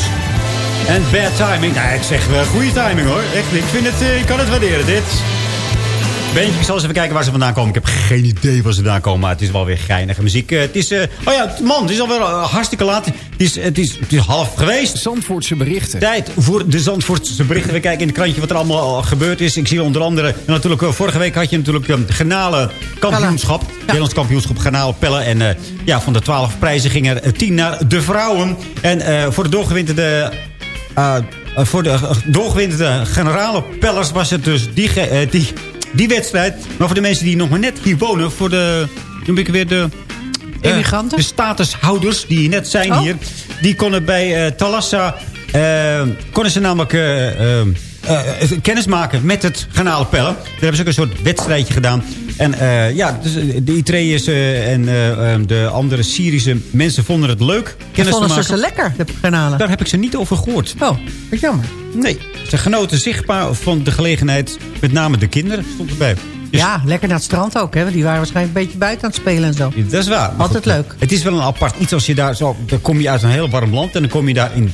en Bad Timing. Nou, ik zeg wel goede timing hoor. Echt, ik, vind het, eh, ik kan het waarderen, dit. Ik zal eens even kijken waar ze vandaan komen. Ik heb geen idee waar ze vandaan komen, maar het is wel weer geinige muziek. Eh, het is, eh, oh ja, man, het is alweer uh, hartstikke laat. Het is, het, is, het is half geweest. Zandvoortse berichten. Tijd voor de Zandvoortse berichten. We kijken in het krantje wat er allemaal al gebeurd is. Ik zie onder andere, en natuurlijk vorige week had je natuurlijk een garnalen kampioenschap. Nederlands kampioenschap garnalen pellen. En eh, ja, van de twaalf prijzen gingen er tien naar de vrouwen. En eh, voor de doorgewinterde... voor de uh, doorgewinterde generalenpellers was het dus die, die, die wedstrijd. Maar voor de mensen die nog maar net hier wonen, voor de... Noem ik weer de... eh, Immigranten? de statushouders die net zijn Oh. hier. Die konden bij eh, Talassa... eh, konden ze namelijk kennis maken met het garnalenpellen. Daar hebben ze ook een soort wedstrijdje gedaan. En eh, ja, dus eh, de Eritreërs eh, en eh, eh, de andere Syrische mensen vonden het leuk En kennis vonden ze ze lekker, de granalen? Daar heb ik ze niet over gehoord. Oh, wat jammer. Nee, ze genoten zichtbaar van de gelegenheid. Met name de kinderen stond erbij. Dus- Ja, lekker naar het strand ook, hè? Want die waren waarschijnlijk een beetje buiten aan het spelen en zo. Dat is waar. Altijd goed, leuk. Het is wel een apart iets als je daar zo... Dan kom je uit een heel warm land en dan kom je daar in...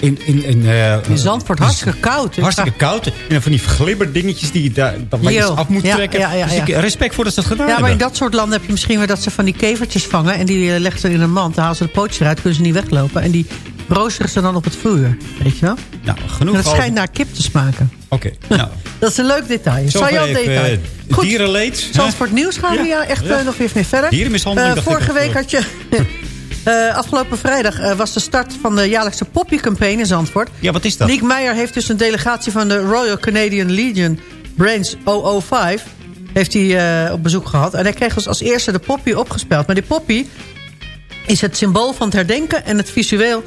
In, in, in, eh, In Zandvoort hartstikke koud. Hartstikke koud. En dan van die glibberdingetjes die je daar dat waar je af moet Ja, trekken. ja, ja, Dus ik, respect voor dat ze dat gedaan Ja, maar in dat soort landen heb je misschien weer dat ze van die kevertjes vangen. En die eh, leggen ze in een mand. Dan halen ze de pootjes eruit, kunnen ze niet weglopen. En die roosteren ze dan op het vuur. Weet je wel? Nou, En genoeg dat over- schijnt naar kip te smaken. Oké, nou. Dat is een leuk detail. Zo Saillant even, detail. eh, Goed, dierenleed. Zandvoort Nieuws gaan we ja, echt Ja. nog weer verder. Dierenmishandeling, vorige week had je... eh, afgelopen vrijdag eh, was de start van de jaarlijkse Poppy-campaign in Zandvoort. Ja, wat is dat? Niek Meijer heeft dus een delegatie van de Royal Canadian Legion Brains 005 heeft hij, eh, op bezoek gehad. En hij kreeg dus als eerste de poppy opgespeld. Maar die poppy is het symbool van het herdenken en het visueel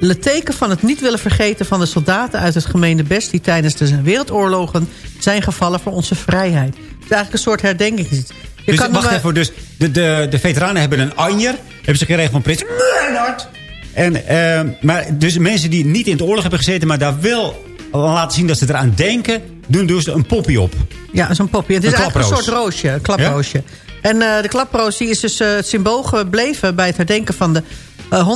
le teken van het niet willen vergeten van de soldaten uit het gemeente Best... die tijdens de wereldoorlogen zijn gevallen voor onze vrijheid. Het is eigenlijk een soort herdenking. Je Dus, kan wacht eh, even, dus de, de, de veteranen hebben een anjer. Hebben ze gekregen van prins Bernhard. En, eh, maar dus mensen die niet in de oorlog hebben gezeten... maar daar wel laten zien dat ze eraan denken... doen dus een poppy op. Ja, zo'n poppy. Het is Een eigenlijk een soort roosje, een klaproosje. En eh, de klaproos die is dus eh, het symbool gebleven... bij het herdenken van de eh,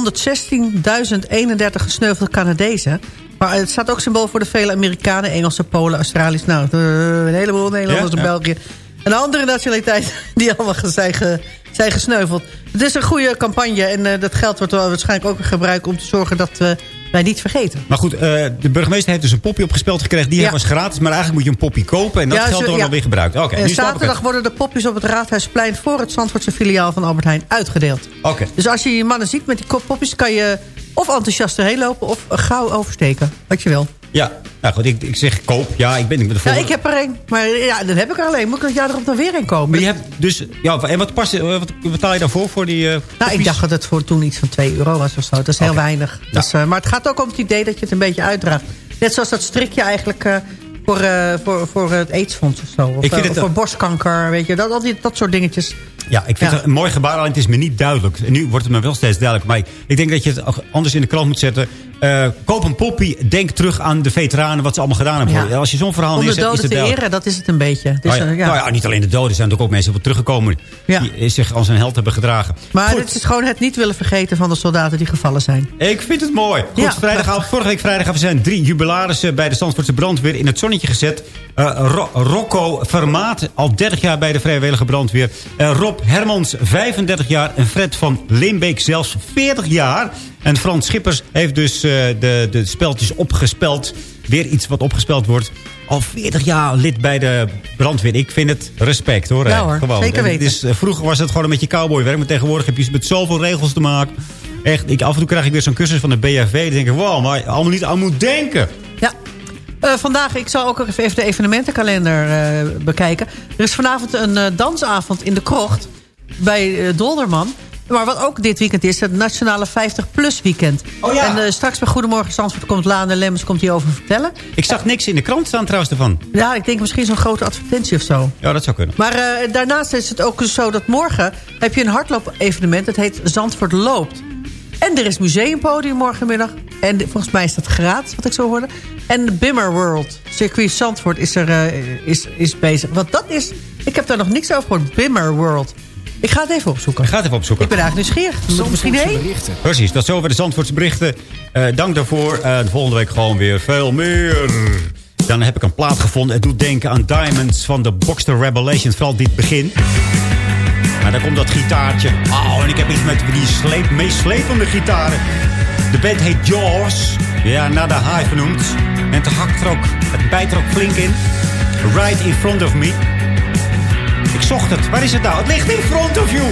116.031 gesneuvelde Canadezen. Maar het staat ook symbool voor de vele Amerikanen, Engelsen, Polen, Australiërs... nou, eh, een heleboel Nederlanders Ja, en ja. België. En andere nationaliteiten die allemaal zijn, ge- zijn gesneuveld. Het is een goede campagne en eh, dat geld wordt waarschijnlijk ook gebruikt... om te zorgen dat we wij niet vergeten. Maar goed, eh, de burgemeester heeft dus een poppy opgespeld gekregen. Die Ja. was gratis, maar eigenlijk moet je een poppy kopen. En dat Ja, geld wordt ja. dan weer gebruikt. Oké, Eh, snap ik zaterdag worden de poppies op het Raadhuisplein... voor het Zandvoortse filiaal van Albert Heijn uitgedeeld. Oké. Dus als je die mannen ziet met die kop- poppies... kan je of enthousiast erheen lopen of gauw oversteken. Wat je wil. Ja, nou goed, ik, ik zeg koop. Ja, ik ben, ik ben de Ja, ik heb er één. Maar ja, dan heb ik er alleen. Moet ik dat jaar erop dan weer in komen? Maar je hebt dus... Ja, en wat, past, wat betaal je daarvoor voor die eh nou, ik dacht dat het voor toen iets van 2 euro was of zo. Dat is heel weinig. Dus, eh, maar het gaat ook om het idee dat je het een beetje uitdraagt. Net zoals dat strikje eigenlijk eh, voor, eh, voor, voor het aidsfonds of zo. Of, eh, voor borstkanker, weet je. Dat, al die, dat soort dingetjes. Ja, ik vind Ja. het een mooi gebaar, alleen het is me niet duidelijk. En nu wordt het me wel steeds duidelijk. Maar ik denk dat je het anders in de krant moet zetten. Eh, koop een poppy, denk terug aan de veteranen, wat ze allemaal gedaan hebben. Ja. Als je zo'n verhaal Om de neerzet, is doden te duidelijk. eren, dat is het een beetje. Dus, Nou ja, eh, nou ja, niet alleen de doden, er zijn natuurlijk ook mensen die teruggekomen. Die zich als een held hebben gedragen. Maar het is gewoon het niet willen vergeten van de soldaten die gevallen zijn. Ik vind het mooi. Goed, vrijdagavond, vorige week vrijdagavond zijn drie jubilarissen bij de Zandvoortse brandweer in het zonnetje gezet. Eh, Ro- Rocco Vermaat, al 30 jaar bij de vrijwillige brandweer. Eh, Rob Hermans, 35 jaar. En Fred van Limbeek, zelfs 40 jaar. En Frans Schippers heeft dus eh, de, de speltjes opgespeld. Weer iets wat opgespeld wordt. Al 40 jaar lid bij de brandweer. Ik vind het respect hoor. Ja hoor, Gewoon. zeker weten. is, eh, vroeger was het gewoon een beetje cowboywerk. Maar tegenwoordig heb je met zoveel regels te maken. Echt, ik, af en toe krijg ik weer zo'n cursus van de BHV. Dan denk ik, wow, maar allemaal niet aan moet denken. Ja. Eh, vandaag, ik zal ook even de evenementenkalender eh, bekijken. Er is vanavond een eh, dansavond in de krocht bij Dolderman. Maar wat ook dit weekend is, het Nationale 50-plus weekend. Oh ja. En straks bij Goedemorgen Zandvoort komt Laan en Lemmens komt hierover vertellen. Ik zag niks in de krant staan trouwens ervan. Ja, ik denk misschien zo'n grote advertentie of zo. Ja, dat zou kunnen. Maar daarnaast is het ook zo dat morgen heb je een hardloop-evenement. Het heet Zandvoort Loopt. En er is museumpodium morgenmiddag. En volgens mij is dat gratis, wat ik zo hoorde. En Bimmer World, circuit Zandvoort, is, er, eh, is, is bezig. Wat dat is, ik heb daar nog niks over gehoord. Bimmer World. Ik ga het even opzoeken. Ik ga het even opzoeken. Ik ben eigenlijk nieuwsgierig. Misschien heen? Precies, dat is zover de Zandvoortse berichten. Eh, dank daarvoor. Eh, de volgende week gewoon weer veel meer. Dan heb ik een plaat gevonden. Het doet denken aan Diamonds van de Boxster Revelations. Vooral dit begin. Maar dan komt dat gitaartje. Oh, en ik heb iets met die sleep, meest slepende gitaren. De band heet Jaws. Ja, naar de high genoemd. En het hakt er ook, het bijt er ook flink in. Right in front of me. Ik zocht het. Waar is het nou? Het ligt in front of you.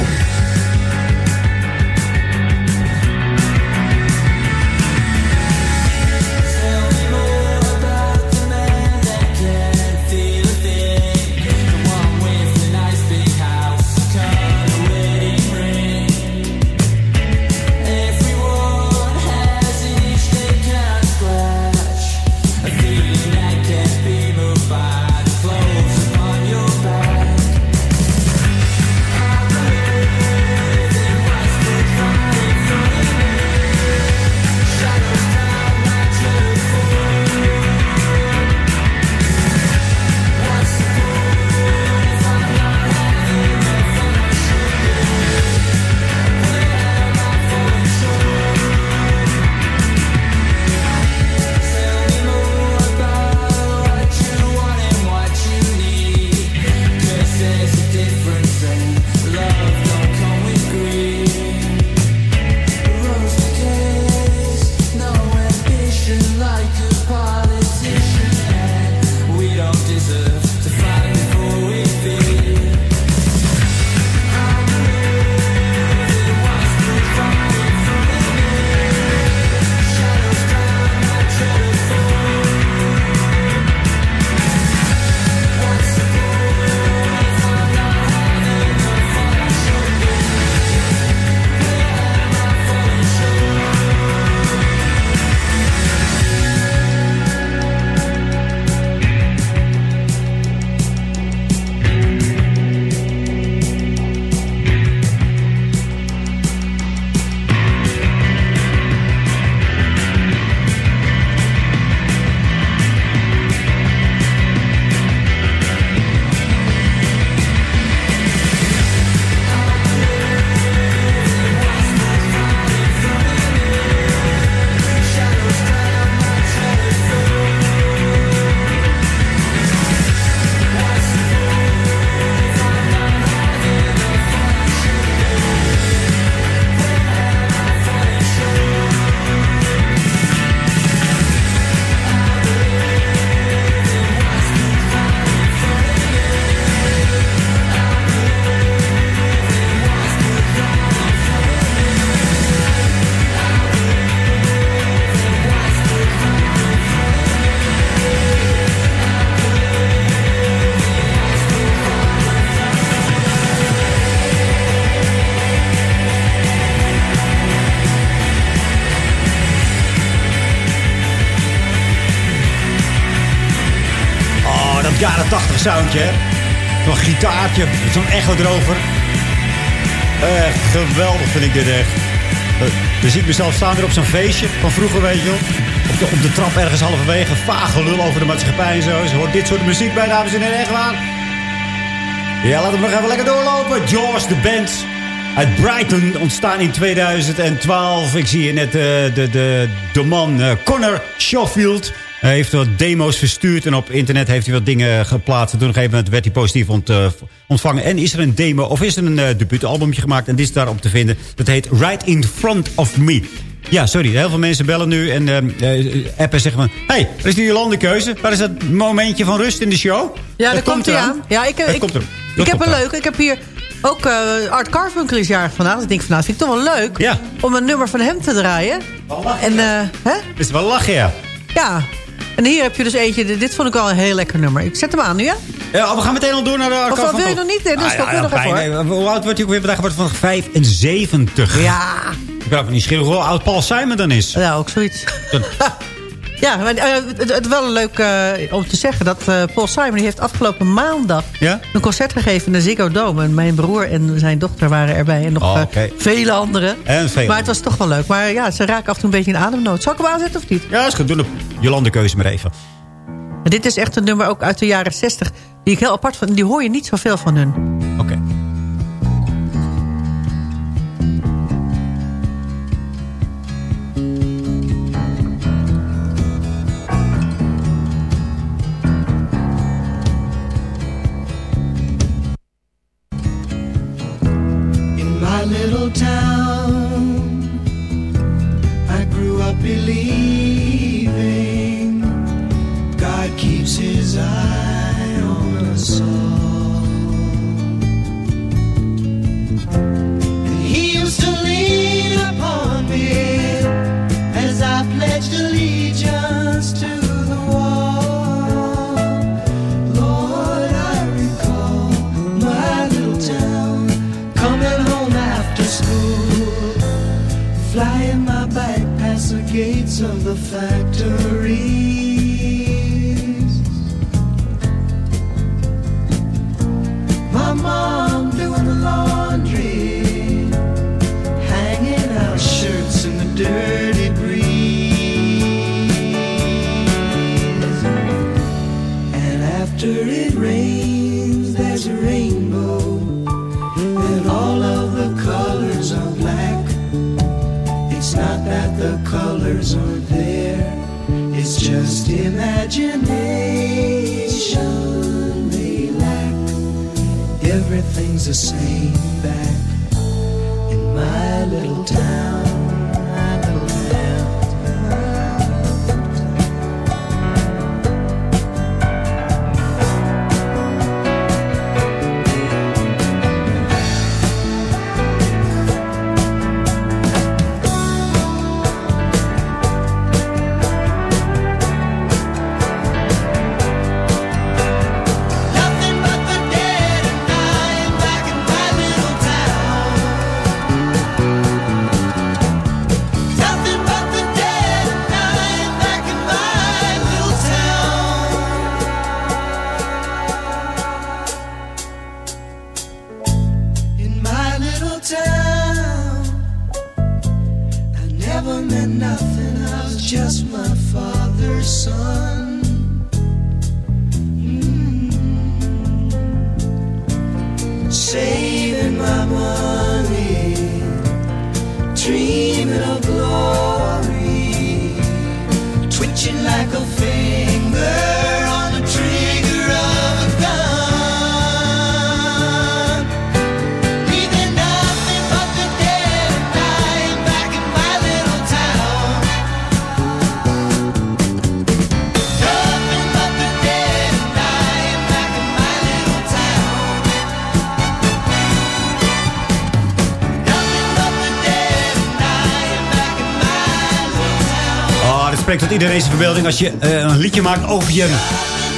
Soundje. Zo'n gitaartje, zo'n echo erover. Echt geweldig vind ik dit echt. Eh, Dan zie ik mezelf staan weer op zo'n feestje van vroeger, weet je wel. Op de, op de trap ergens halverwege. Vage lul over de maatschappij en zo. Ze hoort dit soort muziek bij, dames en heren. Echt waar. Ja, laten we nog even lekker doorlopen. Jaws, de band uit Brighton, ontstaan in 2012. Ik zie hier net eh, de, de, de man eh, Connor Schofield. Hij heeft wat demo's verstuurd en op internet heeft hij wat dingen geplaatst. En toen op een gegeven moment werd hij positief ont, eh, ontvangen. En is er een demo of is er een uh, debuutalbumje gemaakt. En dit is daarop te vinden. Dat heet Right in Front of Me. Ja, sorry. Heel veel mensen bellen nu en uh, appen zeggen van... Hé, hey, waar is die Jolande keuze? Waar is dat momentje van rust in de show? Ja, daar komt hij aan. Ja, ik, Dat ik, komt er. ik, Dat heb een leuke. Ik heb hier ook Art Carfunkel is jarig vandaag. Dus ik denk van nou, vind ik toch wel leuk Ja. om een nummer van hem te draaien. En eh, hè? Is wel lachen, ja. Ja. En hier heb je dus eentje. Dit vond ik wel een heel lekker nummer. Ik zet hem aan nu, ja? Ja, we gaan meteen al door naar de Of Arco wat van wil je nog niet? Nee, dus Ah, ja, nog ja, even. Nee, Hoe oud wordt hij ook weer? Vandaag wordt van 75. Ja. Ik ben even nieuwsgierig hoe oud Paul Simon dan is. Ja, ook zoiets. ja, maar eh, het, het wel leuk eh, om te zeggen dat eh, Paul Simon die heeft afgelopen maandag Ja? een concert gegeven in de Ziggo Dome. En mijn broer en zijn dochter waren erbij. En nog Oh, vele anderen. En. Maar het was toch wel leuk. Maar ja, ze raken af en toe een beetje in ademnood. Zal ik hem aanzetten of niet? Ja, is goed. Doe de Jolande keuze maar even. En dit is echt een nummer ook uit de jaren 60. Die ik heel apart vind. Die hoor je niet zoveel van hun. Iedereen zijn verbeelding. Als je eh, een liedje maakt over je,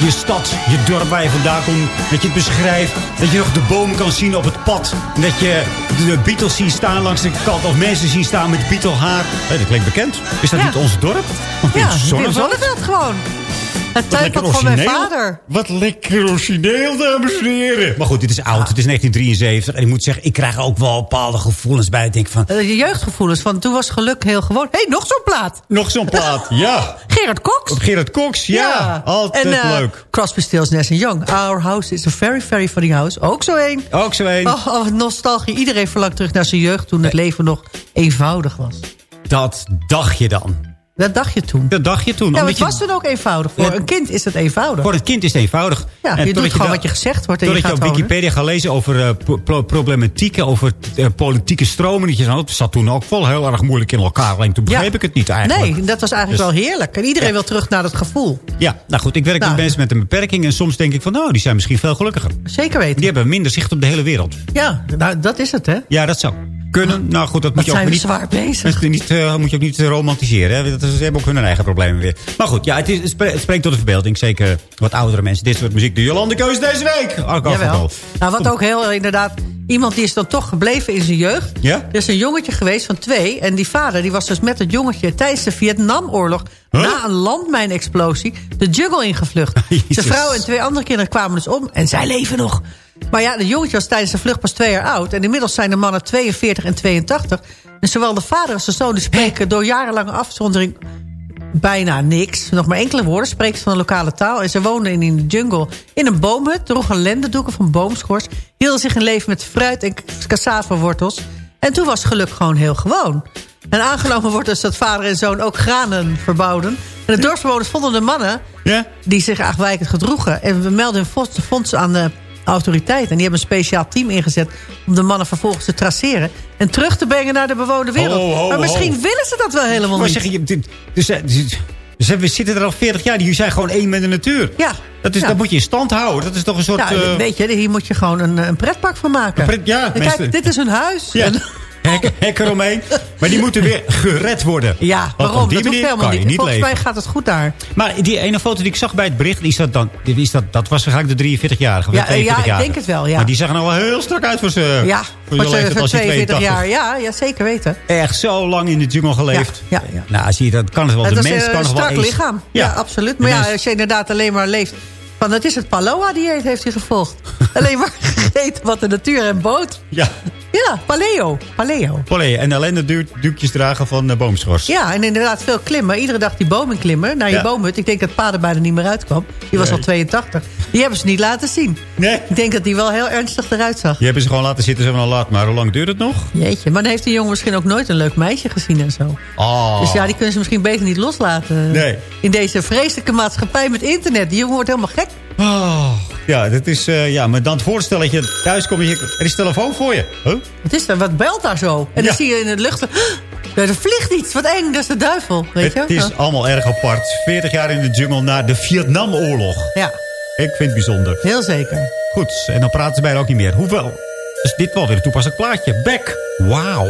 je stad, je dorp waar je vandaan komt. Dat je het beschrijft. Dat je nog de boom kan zien op het pad. Dat je de Beatles ziet staan langs de kant. Of mensen zien staan met Beatle haar. Hé, dat klinkt bekend. Is dat Ja. niet ons dorp? Ja, Wim? Zonneveld gewoon. Het tuinpad van mijn vader. Wat lekker origineel, dames en heren. Maar goed, dit is oud. Het is 1973. En ik moet zeggen, ik krijg ook wel bepaalde gevoelens bij. Ik denk van, Eh, Je jeugdgevoelens, van toen was geluk heel gewoon. Hé, hey, nog zo'n plaat. nog zo'n plaat. Ja. Gerard Cox. Op Gerard Cox, ja. Altijd en, eh, leuk. Crosby, Stills, Nash Young. Our house is a very, very funny house. Ook zo één. Ook zo één. Oh, oh, nostalgie. Iedereen verlangt terug naar zijn jeugd toen het leven nog eenvoudig was. Dat dacht je dan. Dat dacht je toen. Dat dacht je toen. Ja, het was toen ook eenvoudig. Voor Ja. een kind is het eenvoudig. voor het kind is het eenvoudig. Ja, En je doet gewoon da- wat je gezegd wordt en je je op wonen. Wikipedia gaat lezen over eh, pro- pro- problematieken, over eh, politieke stromen. Dat zo, zat toen ook wel heel erg moeilijk in elkaar. Alleen toen begreep ik het niet eigenlijk. Nee, dat was eigenlijk Dus- wel heerlijk. En iedereen wil terug naar dat gevoel. Ja, nou goed, ik werk Nou. met mensen met een beperking. En soms denk ik van, nou, die zijn misschien veel gelukkiger. Zeker weten. Die hebben minder zicht op de hele wereld. Ja, nou, dat is het, hè? Ja, dat zou kunnen. Nou goed, dat moet je ook niet... zwaar bezig. Niet, eh, moet je ook niet eh, romantiseren. Hè? Dat is, ze hebben ook hun eigen problemen weer. Maar goed, ja, het, is, spreekt tot de verbeelding. Zeker wat oudere mensen. Dit soort muziek. De Jolande Keus deze week. Ik Jawel. Nou, wat ook heel inderdaad... Iemand die is dan toch gebleven in zijn jeugd. Ja? Er is een jongetje geweest van twee. En die vader die was dus met het jongetje tijdens de Vietnamoorlog... Huh? na een landmijnexplosie de jungle ingevlucht. Zijn vrouw en twee andere kinderen kwamen dus om. En zij leven nog. Maar ja, de jongetje was tijdens de vlucht pas twee jaar oud. En inmiddels zijn de mannen 42 en 82. En zowel de vader als de zoon die spreken door jarenlange afzondering bijna niks. Nog maar enkele woorden spreekt ze van de lokale taal. En ze woonden in de jungle in een boomhut. Droegen lendendoeken van boomschors. Hielden zich in leven met fruit en cassavawortels. En toen was geluk gewoon heel gewoon. En aangenomen wordt dus dat vader en zoon ook granen verbouwden. En de dorpsbewoners vonden de mannen die zich afwijkend gedroegen. En we melden hun fonds aan de autoriteiten. En die hebben een speciaal team ingezet om de mannen vervolgens te traceren. En terug te brengen naar de bewoonde wereld. Ho, ho, maar misschien ho. willen ze dat wel helemaal Maar niet. zeg je, dus, eh, dus, dus we zitten er al 40 jaar. Die zijn gewoon één met de natuur. Ja. Dat, is, Ja. dat moet je in stand houden. Dat is toch een soort... Ja, eh, weet je, hier moet je gewoon een, een pretpark van maken. Pret- ja, En mensen- kijk, dit is hun huis. Ja. En- Hek, hek eromheen. Maar die moeten weer gered worden. ja, Want waarom? op die Dat manier helemaal kan niet. niet Volgens leven. mij gaat het goed daar. Maar die ene foto die ik zag bij het bericht, is dat dan, is dat, dat was waarschijnlijk de 43-jarige. of Ja, de eh, ja, 42-jarige. ik denk het wel, ja. Maar die zag er nog wel heel strak uit voor zijn Ja, voor voor leeftijd als hij 42 82. jaar. Ja, ja, zeker weten. Echt zo lang in de jungle geleefd. Ja, ja, ja. Nou, zie je, dat kan het wel. Het de mens kan een nog wel strak eens... lichaam. Ja, absoluut. Maar ja, als je inderdaad alleen maar leeft... Van, dat is het Paloa-dieet heeft hij gevolgd. alleen maar gegeten wat de natuur en bood. Ja, Ja, paleo. Paleo. Polly, en alleen de du- doekjes dragen van uh, boomschors. Ja, en inderdaad veel klimmen. Iedere dag die boom in klimmen. Naar je Ja. boomhut. Ik denk dat pa er bijna niet meer uitkwam. Die was Nee. al 82. Die hebben ze niet laten zien. Nee. Ik denk dat die wel heel ernstig eruit zag. Die hebben ze gewoon laten zitten. Ze van, laat maar. Hoe lang duurt het nog? Jeetje, maar dan heeft die jongen misschien ook nooit een leuk meisje gezien en zo. Oh. Dus ja, die kunnen ze misschien beter niet loslaten. Nee. In deze vreselijke maatschappij met internet. Die jongen wordt helemaal gek. Oh. Ja, dat is, eh, ja, maar dan het voorstel dat je thuis komt. Er is telefoon voor je. Huh? Wat is er? Wat belt daar zo? En Ja. dan zie je in de lucht... Ja, er vliegt iets. Wat eng. Dat is de duivel. Weet je? Het is allemaal erg apart. 40 jaar in de jungle na de Vietnamoorlog. Ja, Ik vind het bijzonder. heel zeker. Goed, en dan praten ze bijna ook niet meer. Hoewel, is dit wel weer een toepasselijk plaatje. Back. Wauw.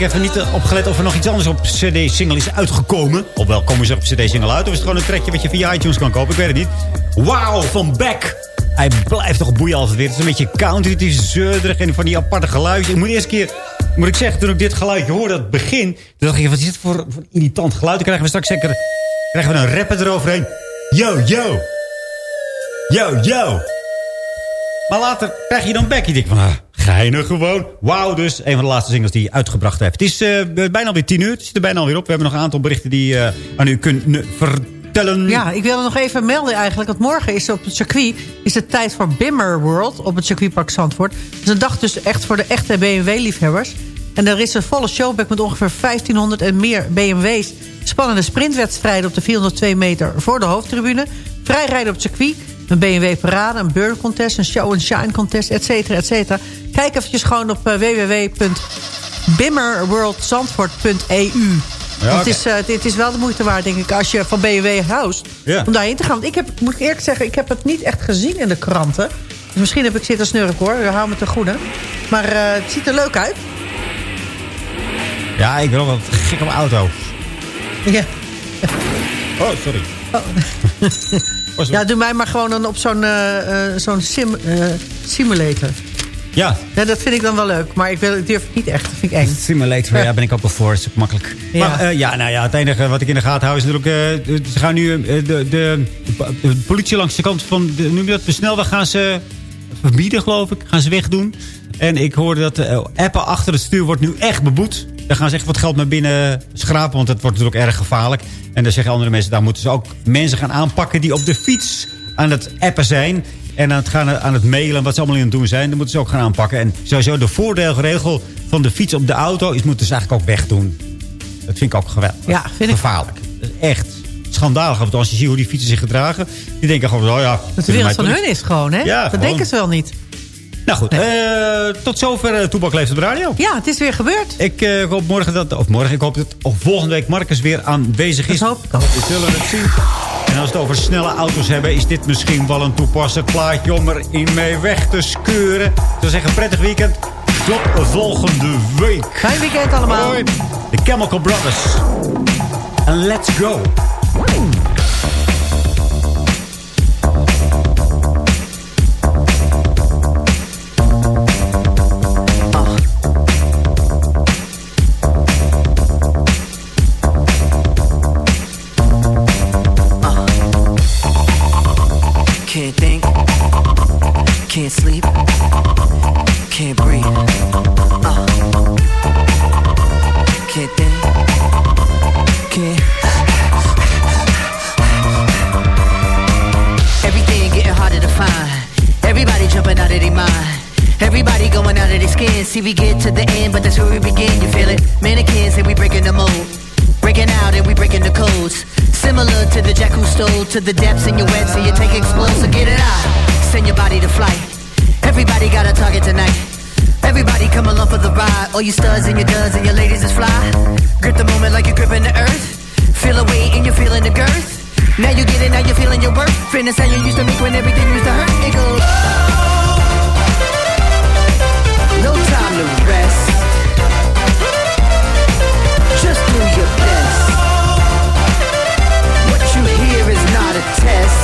Eigenlijk even niet eh, opgelet of er nog iets anders op CD-single is uitgekomen. Ofwel, komen ze op CD-single uit? Of is het gewoon een trekje wat je via iTunes kan kopen? Ik weet het niet. Wauw, van Beck. Hij blijft toch boeien altijd weer. Het is een beetje country, het is zeurderig en van die aparte geluidjes. Ik moet eerst keer... Moet ik zeggen, toen ik dit geluidje hoorde, dat begin... Toen dacht ik, wat is dit voor, voor irritant geluid? Dan krijgen we straks zeker krijgen we een rapper eroverheen. Yo, yo. Yo, yo. Maar later krijg je dan Beck. Je denkt van, ah, geinig gewoon. Wauw, dus een van de laatste singles die hij uitgebracht heeft. Het is eh, bijna alweer tien uur. Het zit er bijna alweer op. We hebben nog een aantal berichten die eh aan u kunnen vertellen. Ja, ik wilde nog even melden eigenlijk. Want morgen is op het circuit is het tijd voor Bimmer World op het circuitpark Zandvoort. Het is een dag dus echt voor de echte BMW-liefhebbers. En er is een volle showback met ongeveer 1500 en meer BMW's. Spannende sprintwedstrijden op de 402 meter voor de hoofdtribune. Vrijrijden op het circuit. Een BMW parade, een burn contest, een show and shine contest, et cetera, et cetera. Kijk eventjes gewoon op eh, www.bimmerworldzandvoort.eu. Ja, het, is, eh, het is wel de moeite waard, denk ik, als je van BMW houdt. Ja. Om daarheen te gaan. Want ik heb, moet ik eerlijk zeggen, ik heb het niet echt gezien in de kranten. Dus misschien heb ik zitten snurken hoor. We houden me te goede. Maar eh, het ziet er leuk uit. Ja, ik ben ook wel gek op auto. Ja. Oh, sorry. Ja, doe mij maar gewoon een, op zo'n eh, eh, zo'n sim, eh, simulator. Ja. ja. Dat vind ik dan wel leuk. Maar ik, wil, ik durf het niet echt. Dat vind ik eng. Simulator, ja, ben ik ook wel voor. is ook makkelijk. Ja. Maar ja, nou ja, het enige wat ik in de gaten hou is natuurlijk... eh, ze gaan nu de, de, de politie langs de kant van... De, noem je dat? De snelweg gaan ze verbieden, geloof ik. Gaan ze wegdoen. En ik hoorde dat de appen achter het stuur wordt nu echt beboet. Daar gaan ze echt wat geld naar binnen schrapen. Want het wordt natuurlijk erg gevaarlijk. En dan zeggen andere mensen... daar moeten ze ook mensen gaan aanpakken... die op de fiets aan het appen zijn... En aan het, gaan, aan het mailen wat ze allemaal in het doen zijn. Dat moeten ze ook gaan aanpakken. En sowieso de voordeelregel van de fiets op de auto... is moeten ze eigenlijk ook wegdoen. Dat vind ik ook geweldig. Ja, vind ik Gevaarlijk. Dat is echt schandalig. Want als je ziet hoe die fietsen zich gedragen... die denken gewoon, oh ja... Dat de wereld van hun is gewoon, hè? Ja, dat gewoon. denken ze wel niet. Nou goed, eh, tot zover uh, Toebak leeft op de radio. Ja, het is weer gebeurd. Ik eh, hoop morgen dat... Of morgen, ik hoop dat of volgende week Marcus weer aanwezig is. Dat hoop ik ook. We zullen het zien. En als we het over snelle auto's hebben... is dit misschien wel een toepasselijk plaatje om erin mee weg te skeuren. Ik zou zeggen, prettig weekend. Tot volgende week. Fijn weekend allemaal. De Chemical Brothers. En let's go. Can't sleep, can't breathe. Uh. Can't think, can't. Everything getting harder to find. Everybody jumping out of their mind. Everybody going out of their skin. See, we get to the end, but that's where we begin. You feel it? Mannequins and we breaking the mold. Breaking out and we breaking the codes. Similar to the jack who stole to the depths in your web, so you take explode, so get it out. Send your body to flight. Everybody got a target tonight. Everybody come along for the ride. All you studs and your duds and your ladies is fly. Grip the moment like you're gripping the earth. Feel the weight and you're feeling the girth. Now you get it, now you're feeling your worth. Fitness how you used to make when everything used to hurt. It goes. No time to rest. Just do your best. What you hear is not a test.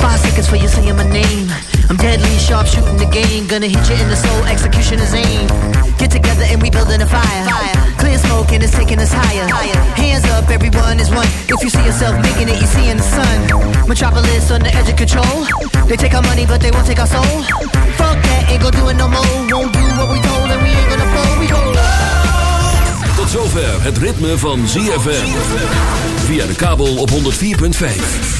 Five seconds for you saying my name. I'm deadly sharp shooting the game. Gonna hit you in the soul, executioner's aim. Get together and we building a fire. Clear smoke and it's taking us higher. Hands up, everyone is one. If you see yourself making it, you see in the sun. Metropolis on the edge of control. They take our money, but they won't take our soul. Fuck that, ain't gonna do it no more. Won't do what we told and we ain't gonna fall. We go. Tot zover het ritme van ZFM. Via de kabel op 104.5.